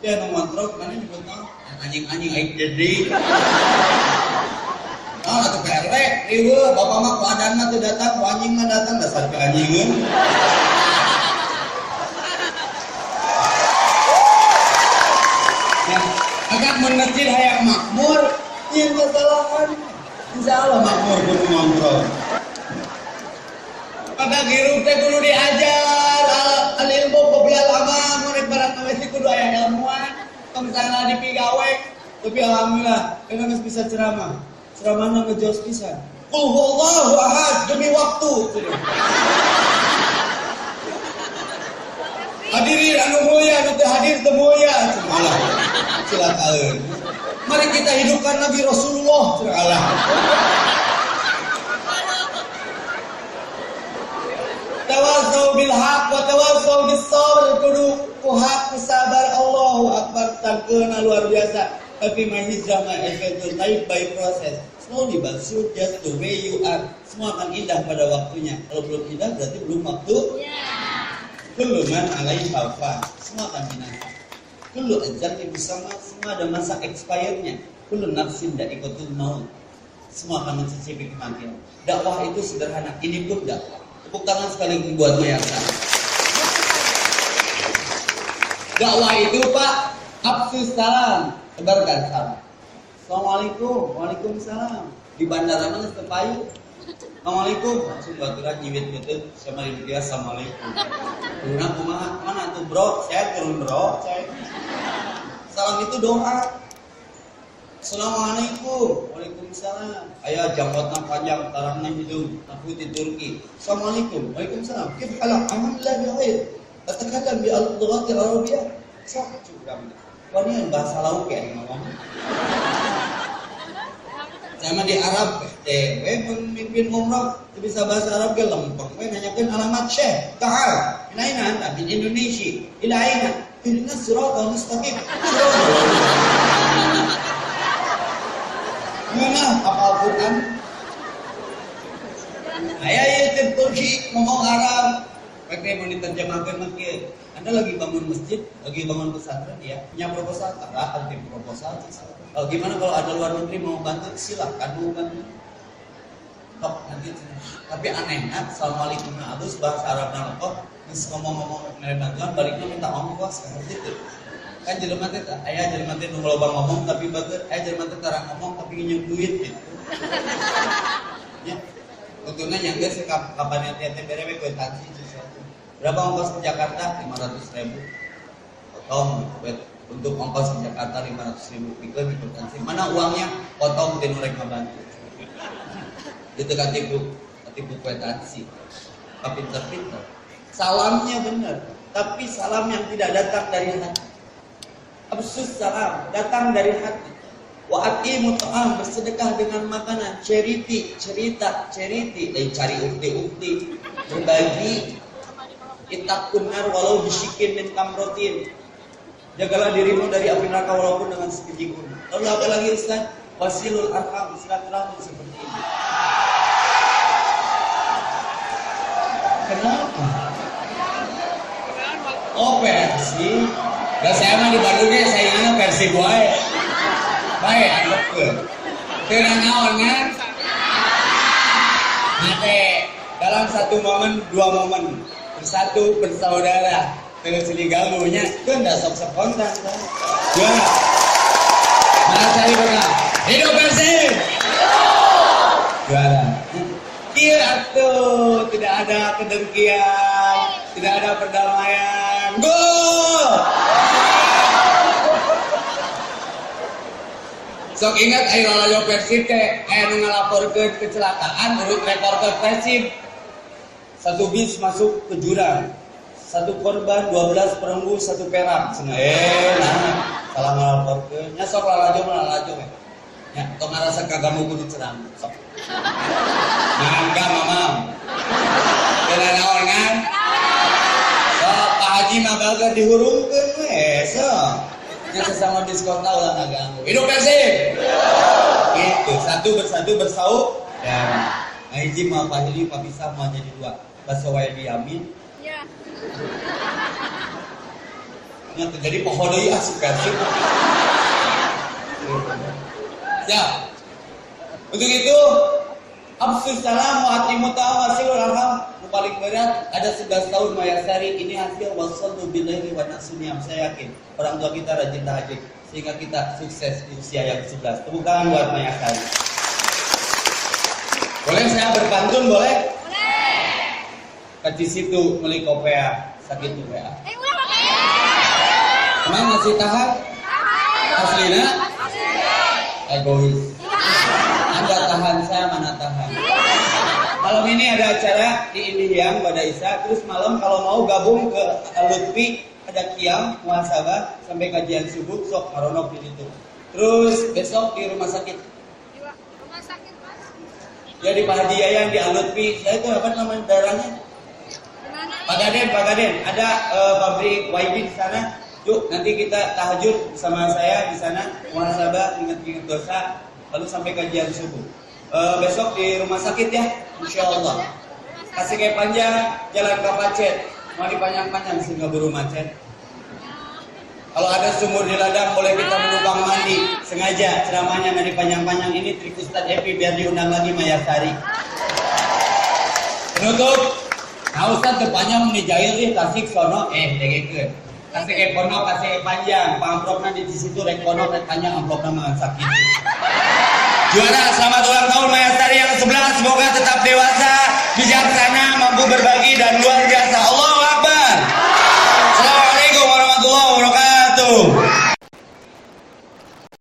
dia nu ngontrol mana nyebut? Anjing-anjing aing jadi. Oh, atau PRW, riwe, bapak mah keadaan mah tuh datang, ku anjing mah datang, dasar ke anjingan. Agak menecil hayang makmur, yang kesalahan. Insya Allah makmur kudu ngontrol. Maka giruk teh kudu diajar, al ilmu qoblal amal, murid barat nawesi kudu aya ilmuwan, tong sana dipigawe, tapi alhamdulillah, kena geus bisa ceramah. Ceramahna ngejos pisan. Qul huwallahu ahad demi waktu. Hadirin anu mulia, anu hadir teu mulia. Malah silakan. Mari kita hidupkan Nabi Rasulullah. Allah. Tawasau bil haq wa tawasau bis sabr kudu ku hak sabar Allahu akbar tangkeuna luar biasa. Tapi my hijrah my adventure type by process. Slowly but sure just the way you are. Semua akan indah pada waktunya. Kalau belum indah berarti belum waktu. Kullu man alaihi fan. Semua akan binasa. Kullu ajal ibu sama. Semua ada masa expirednya. Kullu nafsin da'iqatul maut. Semua akan mencicipi kematian. Dakwah itu sederhana. Ini pun dakwah. Tepuk tangan sekali buat Mayasa. Dakwah itu Pak, absus salam, sebarkan salam. Assalamualaikum, Waalaikumsalam. Di bandara mana setepayu? Assalamualaikum. Langsung baturan nyiwit gitu sama di dia Assalamualaikum. Kurang kumaha mana tuh bro? Saya turun bro. Salam itu doa. Assalamualaikum. Waalaikumsalam. Ayah jambatan panjang tarangna hidung. Aku di Turki. Assalamualaikum. Waalaikumsalam. Kif halak? Alhamdulillah bi khair. Atakalam bi al-lughat al-arabiyyah. Sah. Wah ini bahasa lauk ya ngomong. Sama di Arab, eh pemimpin umroh bisa bahasa Arab ke lempeng. Eh nanyakan alamat Syekh, Ta'al, min aina anta? Indonesia. Ila? Ini surat mustaqim. Mana apa Al-Quran? Ayah itu Turki ngomong Arab. Pakai mau diterjemahkan mungkin. Anda lagi bangun masjid, lagi bangun pesantren ya, punya proposal, apa tim proposal? Oh, gimana kalau ada luar negeri mau bantu, silahkan mau bantu. Top nanti. Tapi anehnya, assalamualaikum Abus bahasa Arab nalko, terus ngomong-ngomong nilai bantuan, baliknya minta ongkos kan gitu. Kan jelema teh aya jelema teh nu loba ngomong tapi bagus, aya jelema teh tarang ngomong tapi nginjem duit gitu. Ya. Untungnya yang geus kapan teh teh bere we sesuatu. Berapa ongkos ke Jakarta? 500 ribu. Potong untuk ongkos ke Jakarta 500 ribu. Pikir di taksi. Mana uangnya? Potong di nurek bantu. Itu kan tipu, tipu kwetansi. Pinter-pinter. Salamnya benar, tapi salam yang tidak datang dari hati. Absus salam datang dari hati. Wa aqimu bersedekah dengan makanan, ceriti, cerita, ceriti, dan cari ukti-ukti, berbagi. Itakun nar walau bisikin min tamrotin. Jagalah dirimu dari api neraka walaupun dengan sebiji gunung. Lalu apa lagi Ustaz? Wasilul arham, silaturahmi seperti ini. Kenapa? Oh versi. Dan saya mah di Bandungnya saya ingat versi gue. Baik, anggap ke. Terang naon kan? Dalam satu momen, dua momen bersatu bersaudara terus galunya kan tidak sok sepontan kan? Juara. Mana cari pernah? Hidup Persib. Juara. Iya tuh, tidak ada kedengkian, tidak ada perdamaian. Gol! Sok ingat ayo lalu Persib teh aya nu ngalaporkeun kecelakaan urut reporter Persib. Satu bis masuk ke jurang. Satu korban, 12 perunggu, satu perak. Cenah eh nah, salah ngalaporkeun. Nya sok lalajo mah lalajo we. Ya, tong ngarasa kagak mau dicerang. Sok. Mangga mamam. Kena naon kan? Sok Pak Haji mah kagak dihurungkeun we, sok. Yang sesama diskon tahu lah nggak ganggu. Hidup Persib. Gitu, satu bersatu bersau. Dan Nah, Haji mah Pak Bisa mau jadi dua. Wae diamin. Iya. Yang terjadi pohon deui asup Persib. Ya. Untuk itu, Absus salam wa atimu arham yang paling berat ada 11 tahun Mayasari ini hasil wasallu billahi wa nasuniam saya yakin orang tua kita rajin tahajud sehingga kita sukses di usia yang ke-11 tepuk tangan buat Mayasari boleh saya berpantun Boleh. Ke situ meli kopea sakit kopea Eh, pakai. emang masih tahan aslina egois anda tahan saya mana tahan Malam ini ada acara di Indihiyang pada Isa. Terus malam kalau mau gabung ke Lutfi ada kiam muhasabah sampai kajian subuh sok maronok di situ. Terus besok di rumah sakit ya di Pak Haji Yayan di Alutfi. Saya itu apa namanya daerahnya? Pak Gaden, Pak Gaden. Ada eh, pabrik YB di sana. Yuk nanti kita tahajud bersama saya di sana muhasabah ingat-ingat dosa lalu sampai kajian subuh. Eh, besok di rumah sakit ya, insya Allah. Kasih kayak panjang, jalan ke Pacet. Mau dipanjang-panjang sehingga buru macet. Kalau ada sumur di ladang boleh kita menumpang mandi. Sengaja ceramahnya nggak dipanjang-panjang ini trik Ustadz Epi biar diundang lagi Mayasari. Penutup. Nah Ustadz terpanjang nih jahil nih kasih sono eh degekeun. Kasih kayak pono kasih panjang. Pamprokna di situ rek pono rek panjang amplopna mah sakit. Juara selamat ulang tahun Mayasari yang ke-11 semoga tetap dewasa, bijaksana, mampu berbagi dan luar biasa. Allahu Akbar. Assalamualaikum warahmatullahi wabarakatuh.